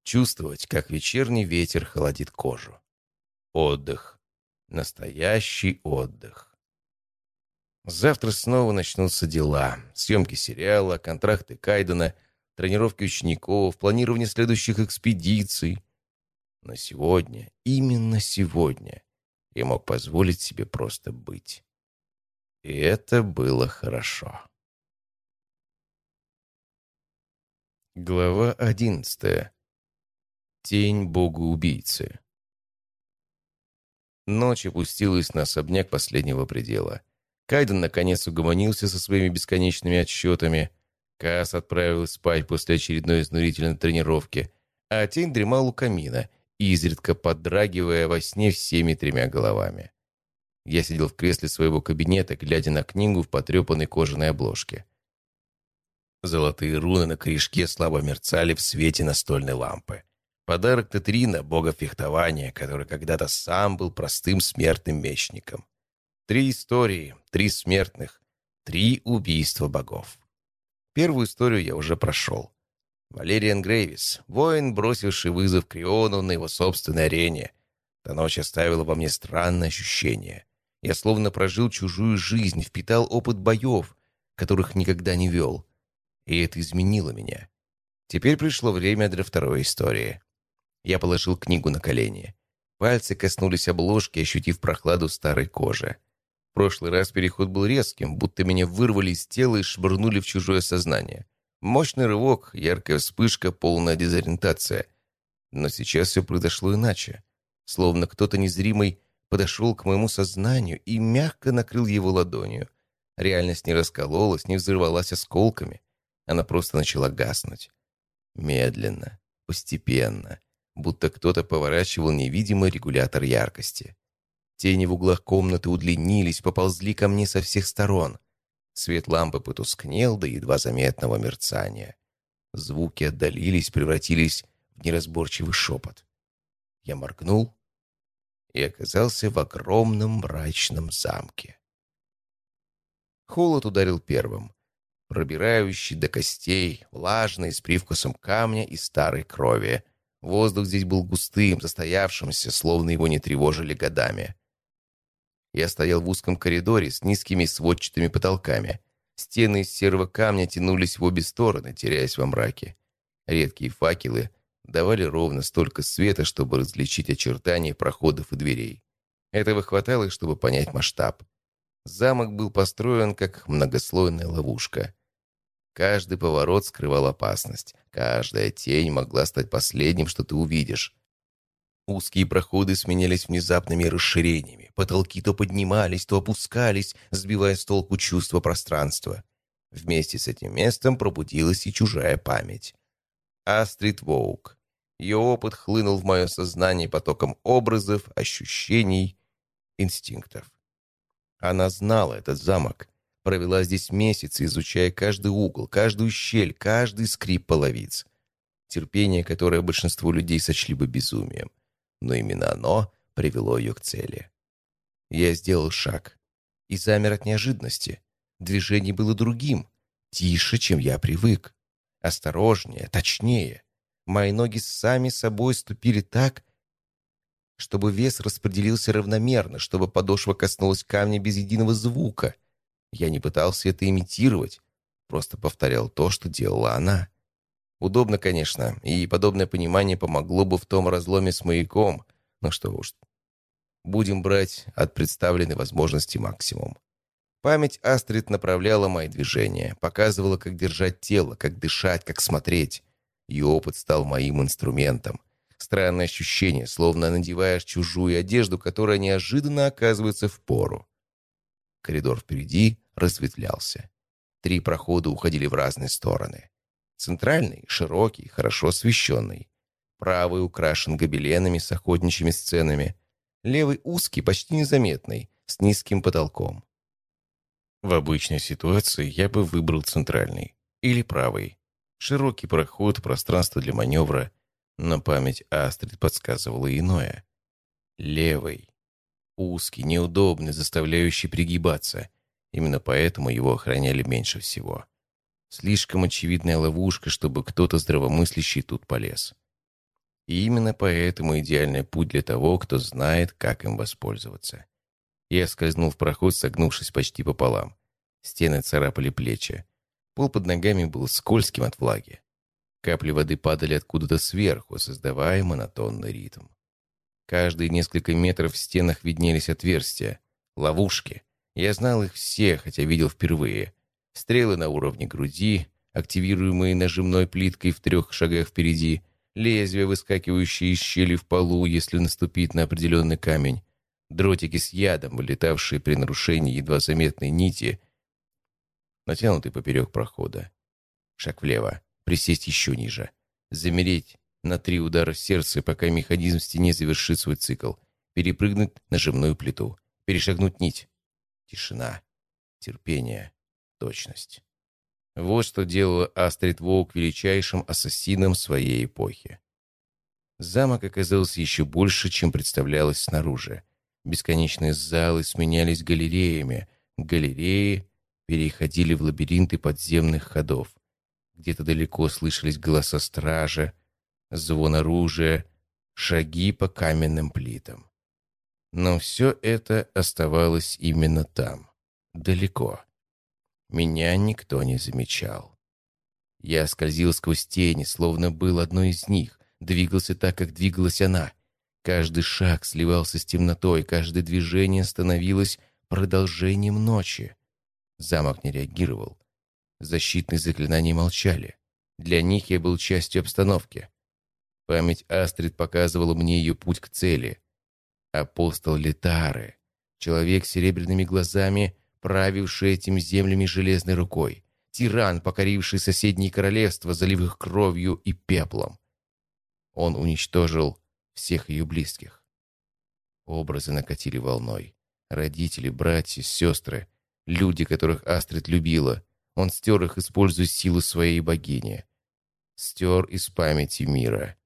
Чувствовать, как вечерний ветер холодит кожу. Отдых. Настоящий отдых. Завтра снова начнутся дела. Съемки сериала, контракты Кайдена, тренировки учеников, планирование следующих экспедиций. Но сегодня, именно сегодня, я мог позволить себе просто быть. И это было хорошо. Глава одиннадцатая. Тень бога-убийцы. Ночь опустилась на особняк последнего предела. Кайден наконец угомонился со своими бесконечными отсчетами. Каас отправилась спать после очередной изнурительной тренировки, а тень дремал у камина, изредка поддрагивая во сне всеми тремя головами. Я сидел в кресле своего кабинета, глядя на книгу в потрепанной кожаной обложке. Золотые руны на корешке слабо мерцали в свете настольной лампы. Подарок Тетрина, бога фехтования, который когда-то сам был простым смертным мечником. Три истории, три смертных, три убийства богов. Первую историю я уже прошел. Валериан Грейвис, воин, бросивший вызов Криону на его собственной арене. Та ночь оставила во мне странное ощущение. Я словно прожил чужую жизнь, впитал опыт боев, которых никогда не вел и это изменило меня. Теперь пришло время для второй истории. Я положил книгу на колени. Пальцы коснулись обложки, ощутив прохладу старой кожи. В прошлый раз переход был резким, будто меня вырвали из тела и швырнули в чужое сознание. Мощный рывок, яркая вспышка, полная дезориентация. Но сейчас все произошло иначе. Словно кто-то незримый подошел к моему сознанию и мягко накрыл его ладонью. Реальность не раскололась, не взорвалась осколками. Она просто начала гаснуть. Медленно, постепенно, будто кто-то поворачивал невидимый регулятор яркости. Тени в углах комнаты удлинились, поползли ко мне со всех сторон. Свет лампы потускнел до едва заметного мерцания. Звуки отдалились, превратились в неразборчивый шепот. Я моргнул и оказался в огромном мрачном замке. Холод ударил первым, пробирающий до костей, влажный, с привкусом камня и старой крови. Воздух здесь был густым, застоявшимся, словно его не тревожили годами. Я стоял в узком коридоре с низкими сводчатыми потолками. Стены из серого камня тянулись в обе стороны, теряясь во мраке. Редкие факелы давали ровно столько света, чтобы различить очертания проходов и дверей. Этого хватало, чтобы понять масштаб. Замок был построен как многослойная ловушка. Каждый поворот скрывал опасность. Каждая тень могла стать последним, что ты увидишь. Узкие проходы сменялись внезапными расширениями. Потолки то поднимались, то опускались, сбивая с толку чувство пространства. Вместе с этим местом пробудилась и чужая память. Астрид Воук. Ее опыт хлынул в мое сознание потоком образов, ощущений, инстинктов. Она знала этот замок, провела здесь месяцы, изучая каждый угол, каждую щель, каждый скрип половиц. Терпение, которое большинство людей сочли бы безумием. Но именно оно привело ее к цели. Я сделал шаг и замер от неожиданности. Движение было другим, тише, чем я привык. Осторожнее, точнее. Мои ноги сами собой ступили так, чтобы вес распределился равномерно, чтобы подошва коснулась камня без единого звука. Я не пытался это имитировать, просто повторял то, что делала она. Удобно, конечно, и подобное понимание помогло бы в том разломе с маяком, но что уж. Будем брать от представленной возможности максимум. Память Астрид направляла мои движения, показывала, как держать тело, как дышать, как смотреть. Ее опыт стал моим инструментом. Странное ощущение, словно надеваешь чужую одежду, которая неожиданно оказывается в пору. Коридор впереди разветвлялся. Три прохода уходили в разные стороны. Центральный — широкий, хорошо освещенный. Правый украшен гобеленами с охотничьими сценами. Левый узкий, почти незаметный, с низким потолком. В обычной ситуации я бы выбрал центральный. Или правый. Широкий проход, пространство для маневра — но память Астрид подсказывала иное. Левый. Узкий, неудобный, заставляющий пригибаться. Именно поэтому его охраняли меньше всего. Слишком очевидная ловушка, чтобы кто-то здравомыслящий тут полез. И именно поэтому идеальный путь для того, кто знает, как им воспользоваться. Я скользнул в проход, согнувшись почти пополам. Стены царапали плечи. Пол под ногами был скользким от влаги. Капли воды падали откуда-то сверху, создавая монотонный ритм. Каждые несколько метров в стенах виднелись отверстия, ловушки. Я знал их все, хотя видел впервые. Стрелы на уровне груди, активируемые нажимной плиткой в трех шагах впереди, лезвия, выскакивающие из щели в полу, если наступить на определенный камень, дротики с ядом, вылетавшие при нарушении едва заметной нити, натянутые поперек прохода. Шаг влево присесть еще ниже, замереть на три удара сердца, пока механизм в стене завершит свой цикл, перепрыгнуть нажимную плиту, перешагнуть нить. Тишина, терпение, точность. Вот что делала Астрид Воук величайшим ассасином своей эпохи. Замок оказался еще больше, чем представлялось снаружи. Бесконечные залы сменялись галереями. Галереи переходили в лабиринты подземных ходов. Где-то далеко слышались голоса стража, звон оружия, шаги по каменным плитам. Но все это оставалось именно там, далеко. Меня никто не замечал. Я скользил сквозь тени, словно был одной из них, двигался так, как двигалась она. Каждый шаг сливался с темнотой, каждое движение становилось продолжением ночи. Замок не реагировал. Защитные заклинания молчали. Для них я был частью обстановки. Память Астрид показывала мне ее путь к цели. Апостол Литары, человек с серебряными глазами, правивший этим землями железной рукой, тиран, покоривший соседние королевства, залив их кровью и пеплом. Он уничтожил всех ее близких. Образы накатили волной. Родители, братья, сестры, люди, которых Астрид любила. Он стер их, используя силу своей богини. Стер из памяти мира.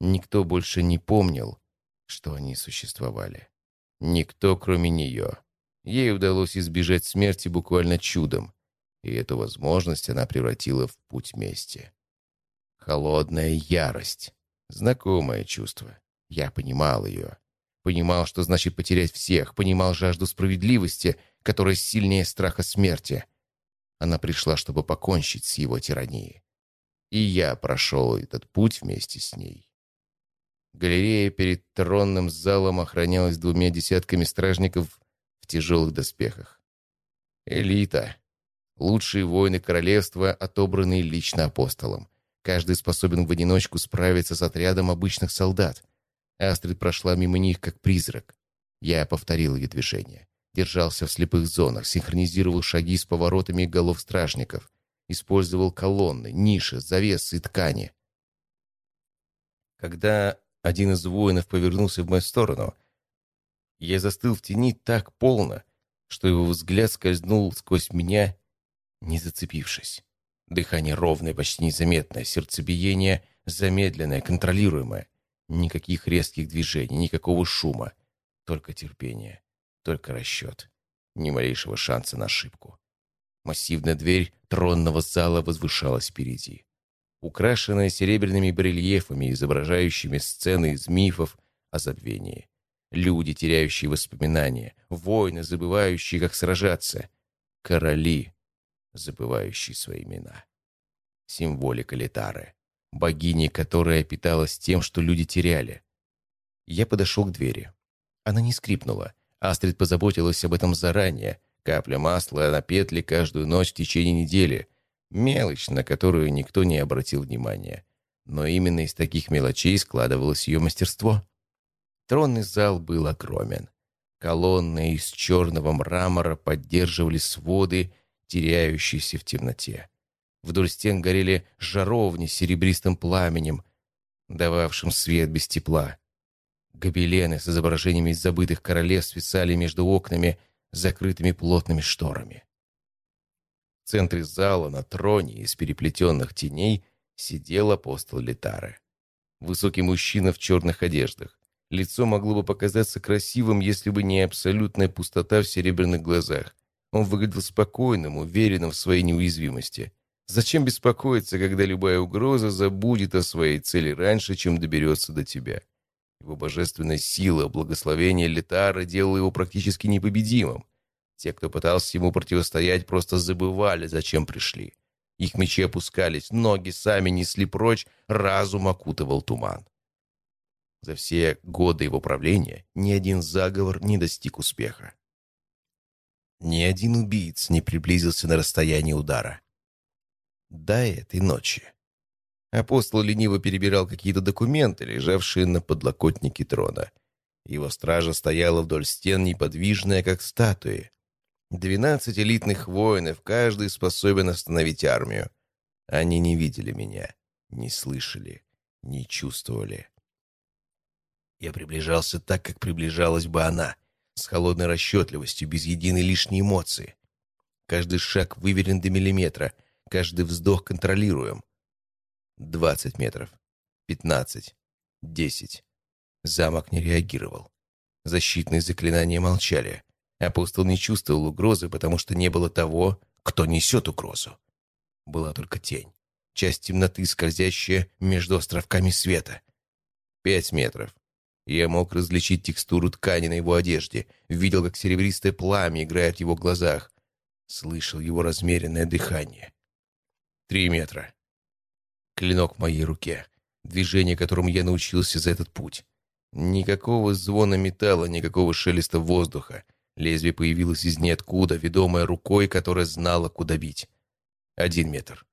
Никто больше не помнил, что они существовали. Никто, кроме нее. Ей удалось избежать смерти буквально чудом, и эту возможность она превратила в путь мести. Холодная ярость. Знакомое чувство. Я понимал ее. Понимал, что значит потерять всех. Понимал жажду справедливости, которая сильнее страха смерти. Она пришла, чтобы покончить с его тиранией. И я прошел этот путь вместе с ней. Галерея перед тронным залом охранялась двумя десятками стражников в тяжелых доспехах. Элита. Лучшие воины королевства, отобранные лично апостолом. Каждый способен в одиночку справиться с отрядом обычных солдат. Астрид прошла мимо них, как призрак. Я повторил ее движение. Держался в слепых зонах, синхронизировал шаги с поворотами голов стражников. Использовал колонны, ниши, завесы и ткани. Когда один из воинов повернулся в мою сторону, я застыл в тени так полно, что его взгляд скользнул сквозь меня, не зацепившись. Дыхание ровное, почти незаметное, сердцебиение замедленное, контролируемое. Никаких резких движений, никакого шума. Только терпение, только расчет. Ни малейшего шанса на ошибку. Массивная дверь тронного зала возвышалась впереди. Украшенная серебряными барельефами, изображающими сцены из мифов о забвении. Люди, теряющие воспоминания, воины, забывающие, как сражаться, короли, забывающие свои имена. Символика Литары, богини, которая питалась тем, что люди теряли. Я подошел к двери. Она не скрипнула. Астрид позаботилась об этом заранее. Капля масла на петли каждую ночь в течение недели. Мелочь, на которую никто не обратил внимания. Но именно из таких мелочей складывалось ее мастерство. Тронный зал был огромен. Колонны из черного мрамора поддерживали своды теряющийся в темноте. Вдоль стен горели жаровни с серебристым пламенем, дававшим свет без тепла. Гобелены с изображениями из забытых королевств свисали между окнами, закрытыми плотными шторами. В центре зала на троне из переплетенных теней сидел апостол Литары. Высокий мужчина в черных одеждах. Лицо могло бы показаться красивым, если бы не абсолютная пустота в серебряных глазах. Он выглядел спокойным, уверенным в своей неуязвимости. Зачем беспокоиться, когда любая угроза забудет о своей цели раньше, чем доберется до тебя? Его божественная сила, благословение Литара делало его практически непобедимым. Те, кто пытался ему противостоять, просто забывали, зачем пришли. Их мечи опускались, ноги сами несли прочь, разум окутывал туман. За все годы его правления ни один заговор не достиг успеха. Ни один убийц не приблизился на расстояние удара. До этой ночи. Апостол лениво перебирал какие-то документы, лежавшие на подлокотнике трона. Его стража стояла вдоль стен, неподвижная, как статуи. Двенадцать элитных воинов, каждый способен остановить армию. Они не видели меня, не слышали, не чувствовали. Я приближался так, как приближалась бы она — с холодной расчетливостью, без единой лишней эмоции. Каждый шаг выверен до миллиметра, каждый вздох контролируем. Двадцать метров. Пятнадцать. Десять. Замок не реагировал. Защитные заклинания молчали. Апостол не чувствовал угрозы, потому что не было того, кто несет угрозу. Была только тень. Часть темноты, скользящая между островками света. Пять метров. Я мог различить текстуру ткани на его одежде, видел, как серебристое пламя играет в его глазах, слышал его размеренное дыхание. Три метра. Клинок в моей руке, движение, которому я научился за этот путь. Никакого звона металла, никакого шелеста воздуха. Лезвие появилось из ниоткуда, ведомое рукой, которая знала, куда бить. Один метр.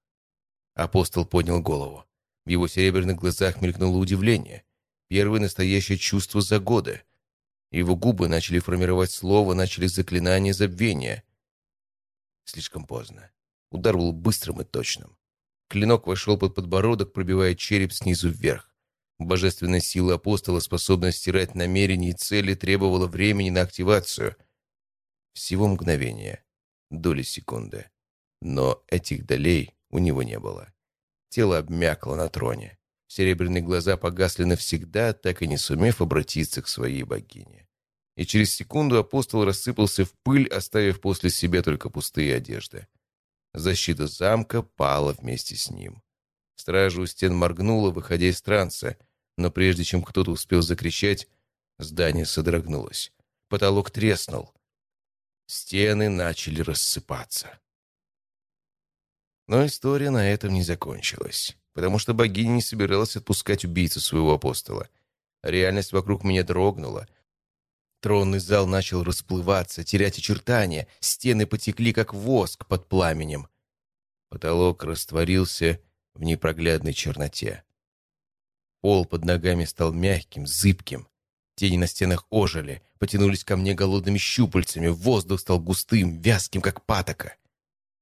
Апостол поднял голову. В его серебряных глазах мелькнуло удивление. Первое настоящее чувство за годы. Его губы начали формировать слово, начали заклинание забвения. Слишком поздно. Удар был быстрым и точным. Клинок вошел под подбородок, пробивая череп снизу вверх. Божественная сила апостола, способная стирать намерения и цели, требовала времени на активацию. Всего мгновения, доли секунды. Но этих долей у него не было. Тело обмякло на троне. Серебряные глаза погасли навсегда, так и не сумев обратиться к своей богине. И через секунду апостол рассыпался в пыль, оставив после себя только пустые одежды. Защита замка пала вместе с ним. Стража у стен моргнула, выходя из транса, но прежде чем кто-то успел закричать, здание содрогнулось. Потолок треснул. Стены начали рассыпаться. Но история на этом не закончилась, потому что богиня не собиралась отпускать убийцу своего апостола. Реальность вокруг меня дрогнула. Тронный зал начал расплываться, терять очертания, стены потекли, как воск под пламенем. Потолок растворился в непроглядной черноте. Пол под ногами стал мягким, зыбким. Тени на стенах ожили, потянулись ко мне голодными щупальцами, воздух стал густым, вязким, как патока.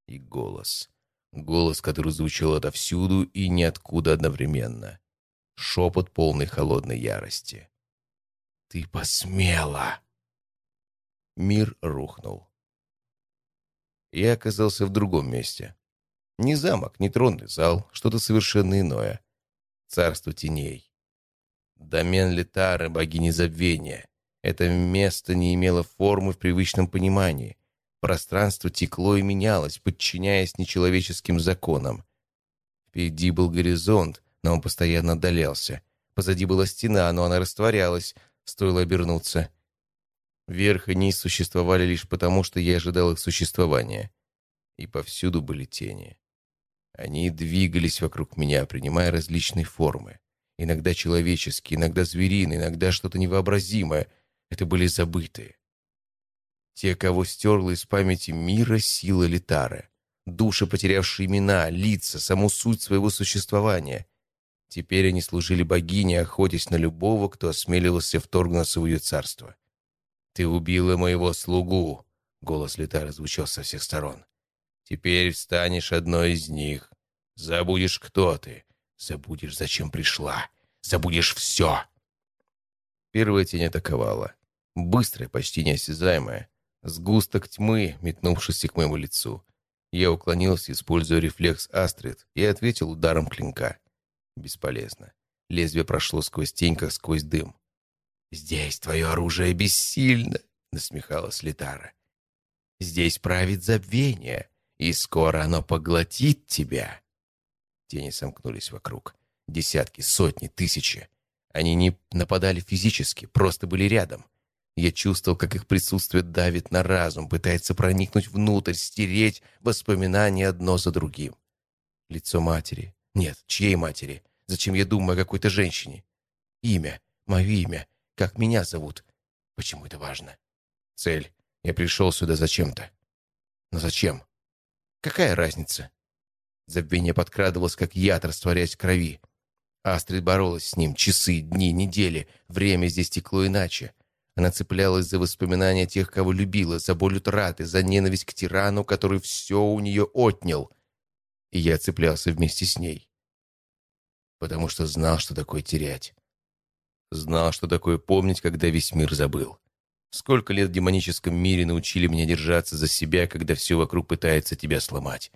И голос. Голос, который звучал отовсюду и ниоткуда одновременно. Шепот полной холодной ярости. «Ты посмела!» Мир рухнул. Я оказался в другом месте. Не замок, не тронный зал, что-то совершенно иное. Царство теней. Домен Летары, богини забвения. Это место не имело формы в привычном понимании. Пространство текло и менялось, подчиняясь нечеловеческим законам. Впереди был горизонт, но он постоянно отдалялся. Позади была стена, но она растворялась, стоило обернуться. Верх и низ существовали лишь потому, что я ожидал их существования. И повсюду были тени. Они двигались вокруг меня, принимая различные формы. Иногда человеческие, иногда звериные, иногда что-то невообразимое. Это были забытые. Те, кого стерла из памяти мира сила Литары. Души, потерявшие имена, лица, саму суть своего существования. Теперь они служили богине, охотясь на любого, кто осмеливался вторгнуться в ее царство. «Ты убила моего слугу!» — голос Литары звучал со всех сторон. Теперь станешь одной из них. Забудешь, кто ты. Забудешь, зачем пришла. Забудешь все. Первая тень атаковала. Быстрая, почти неосязаемая. Сгусток тьмы, метнувшийся к моему лицу. Я уклонился, используя рефлекс Астрид, и ответил ударом клинка. Бесполезно. Лезвие прошло сквозь тень, как сквозь дым. «Здесь твое оружие бессильно», — насмехалась Литара. «Здесь правит забвение и скоро оно поглотит тебя». Тени сомкнулись вокруг. Десятки, сотни, тысячи. Они не нападали физически, просто были рядом. Я чувствовал, как их присутствие давит на разум, пытается проникнуть внутрь, стереть воспоминания одно за другим. Лицо матери. Нет, чьей матери? Зачем я думаю о какой-то женщине? Имя. Мое имя. Как меня зовут? Почему это важно? Цель. Я пришел сюда зачем-то. Но зачем? Какая разница? Забвение подкрадывалось, как яд, растворяясь в крови. Астрид боролась с ним часы, дни, недели. Время здесь текло иначе. Она цеплялась за воспоминания тех, кого любила, за боль утраты, за ненависть к тирану, который все у нее отнял. И я цеплялся вместе с ней. Потому что знал, что такое терять. Знал, что такое помнить, когда весь мир забыл. Сколько лет в демоническом мире научили меня держаться за себя, когда все вокруг пытается тебя сломать.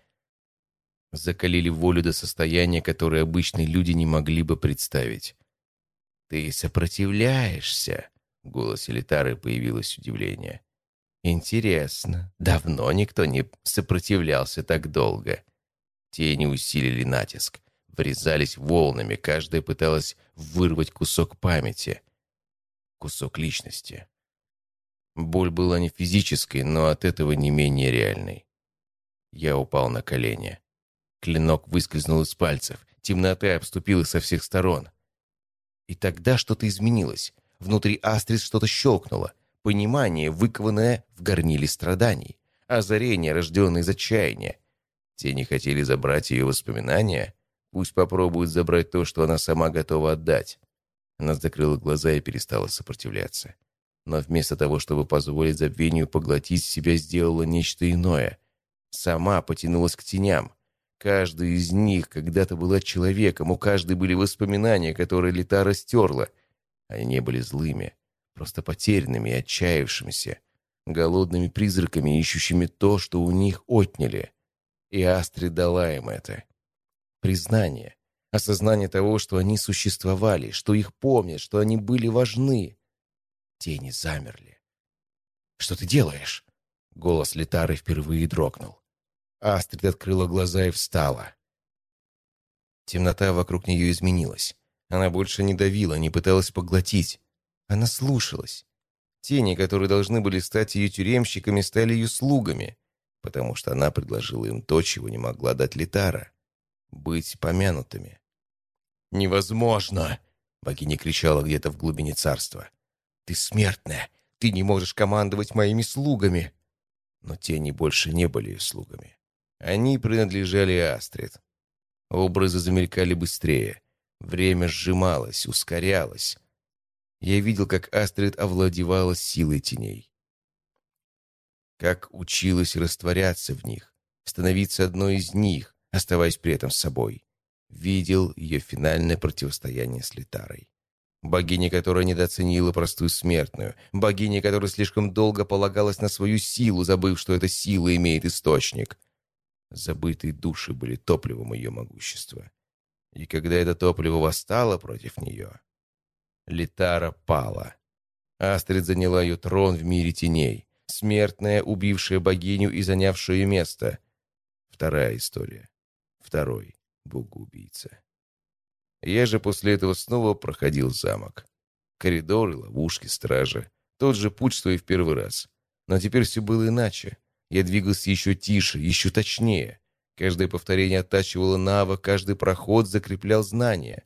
Закалили волю до состояния, которое обычные люди не могли бы представить. «Ты сопротивляешься», — в голосе Литары появилось удивление. «Интересно, давно никто не сопротивлялся так долго». Тени усилили натиск, врезались волнами, каждая пыталась вырвать кусок памяти, кусок личности. Боль была не физической, но от этого не менее реальной. Я упал на колени. Клинок выскользнул из пальцев. Темнота обступила со всех сторон. И тогда что-то изменилось. внутри Астрид что-то щелкнуло. Понимание, выкованное в горниле страданий. Озарение, рожденное из отчаяния. Те не хотели забрать ее воспоминания? Пусть попробуют забрать то, что она сама готова отдать. Она закрыла глаза и перестала сопротивляться. Но вместо того, чтобы позволить забвению поглотить себя, сделала нечто иное. Сама потянулась к теням. Каждая из них когда-то была человеком, у каждой были воспоминания, которые Лита стерла. Они не были злыми, просто потерянными и отчаявшимися, голодными призраками, ищущими то, что у них отняли. И Астрид дала им это. Признание, осознание того, что они существовали, что их помнят, что они были важны. Тени замерли. «Что ты делаешь?» Голос Литары впервые дрогнул. Астрид открыла глаза и встала. Темнота вокруг нее изменилась. Она больше не давила, не пыталась поглотить. Она слушалась. Тени, которые должны были стать ее тюремщиками, стали ее слугами, потому что она предложила им то, чего не могла дать Литара — быть помянутыми. «Невозможно!» — богиня кричала где-то в глубине царства. «Ты смертная! Ты не можешь командовать моими слугами!» Но тени больше не были ее слугами. Они принадлежали Астрид. Образы замелькали быстрее. Время сжималось, ускорялось. Я видел, как Астрид овладевала силой теней. Как училась растворяться в них, становиться одной из них, оставаясь при этом собой. Видел ее финальное противостояние с Литарой. Богиня, которая недооценила простую смертную. Богиня, которая слишком долго полагалась на свою силу, забыв, что эта сила имеет источник. Забытые души были топливом ее могущества. И когда это топливо восстало против нее, Литара пала. Астрид заняла ее трон в мире теней. Смертная, убившая богиню и занявшая место. Вторая история. Второй бог-убийца. Я же после этого снова проходил замок. Коридоры, ловушки, стражи. Тот же путь, что и в первый раз. Но теперь все было иначе. Я двигался еще тише, еще точнее. Каждое повторение оттачивало навык, каждый проход закреплял знания.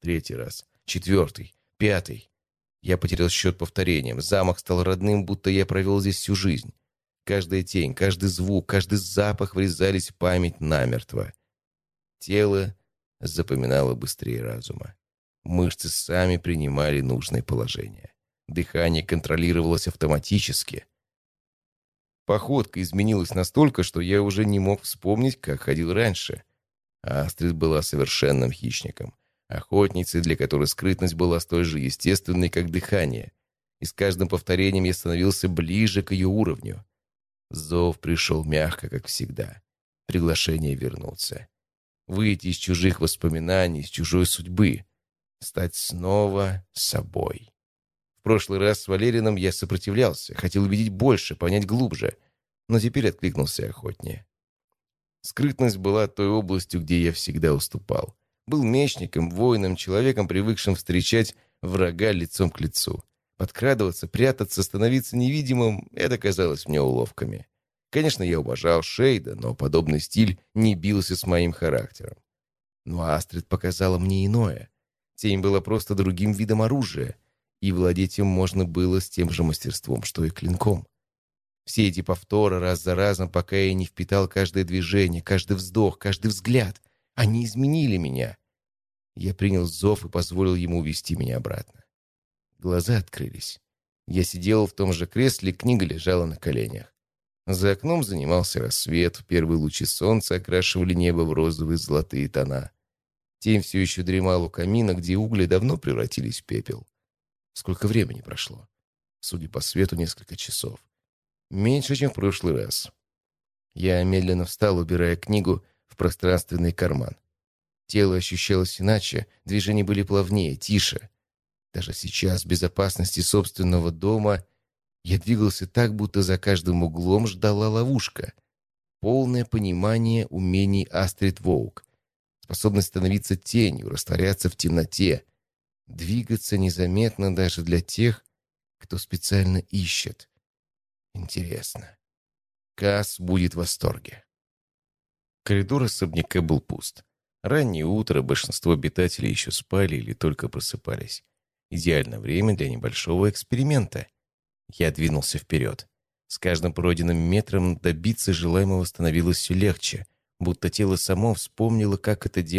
Третий раз, четвертый, пятый. Я потерял счет повторениям. Замок стал родным, будто я провел здесь всю жизнь. Каждая тень, каждый звук, каждый запах врезались в память намертво. Тело запоминало быстрее разума. Мышцы сами принимали нужное положение. Дыхание контролировалось автоматически. Походка изменилась настолько, что я уже не мог вспомнить, как ходил раньше. Астрид была совершенным хищником. Охотницей, для которой скрытность была столь же естественной, как дыхание. И с каждым повторением я становился ближе к ее уровню. Зов пришел мягко, как всегда. Приглашение вернуться. Выйти из чужих воспоминаний, из чужой судьбы. Стать снова собой прошлый раз с Валерином я сопротивлялся, хотел увидеть больше, понять глубже, но теперь откликнулся охотнее. Скрытность была той областью, где я всегда уступал. Был мечником, воином, человеком, привыкшим встречать врага лицом к лицу. Подкрадываться, прятаться, становиться невидимым — это казалось мне уловками. Конечно, я уважал Шейда, но подобный стиль не бился с моим характером. Но Астрид показала мне иное. Тень была просто другим видом оружия — и владеть им можно было с тем же мастерством, что и клинком. Все эти повторы раз за разом, пока я не впитал каждое движение, каждый вздох, каждый взгляд, они изменили меня. Я принял зов и позволил ему увести меня обратно. Глаза открылись. Я сидел в том же кресле, книга лежала на коленях. За окном занимался рассвет, первые лучи солнца окрашивали небо в розовые золотые тона. Тень все еще дремал у камина, где угли давно превратились в пепел. Сколько времени прошло? Судя по свету, несколько часов. Меньше, чем в прошлый раз. Я медленно встал, убирая книгу в пространственный карман. Тело ощущалось иначе, движения были плавнее, тише. Даже сейчас, в безопасности собственного дома, я двигался так, будто за каждым углом ждала ловушка. Полное понимание умений Астрид Воук. Способность становиться тенью, растворяться в темноте — Двигаться незаметно даже для тех, кто специально ищет. Интересно. Касс будет в восторге. Коридор особняка был пуст. Раннее утро, большинство обитателей еще спали или только просыпались. Идеальное время для небольшого эксперимента. Я двинулся вперед. С каждым пройденным метром добиться желаемого становилось все легче, будто тело само вспомнило, как это делать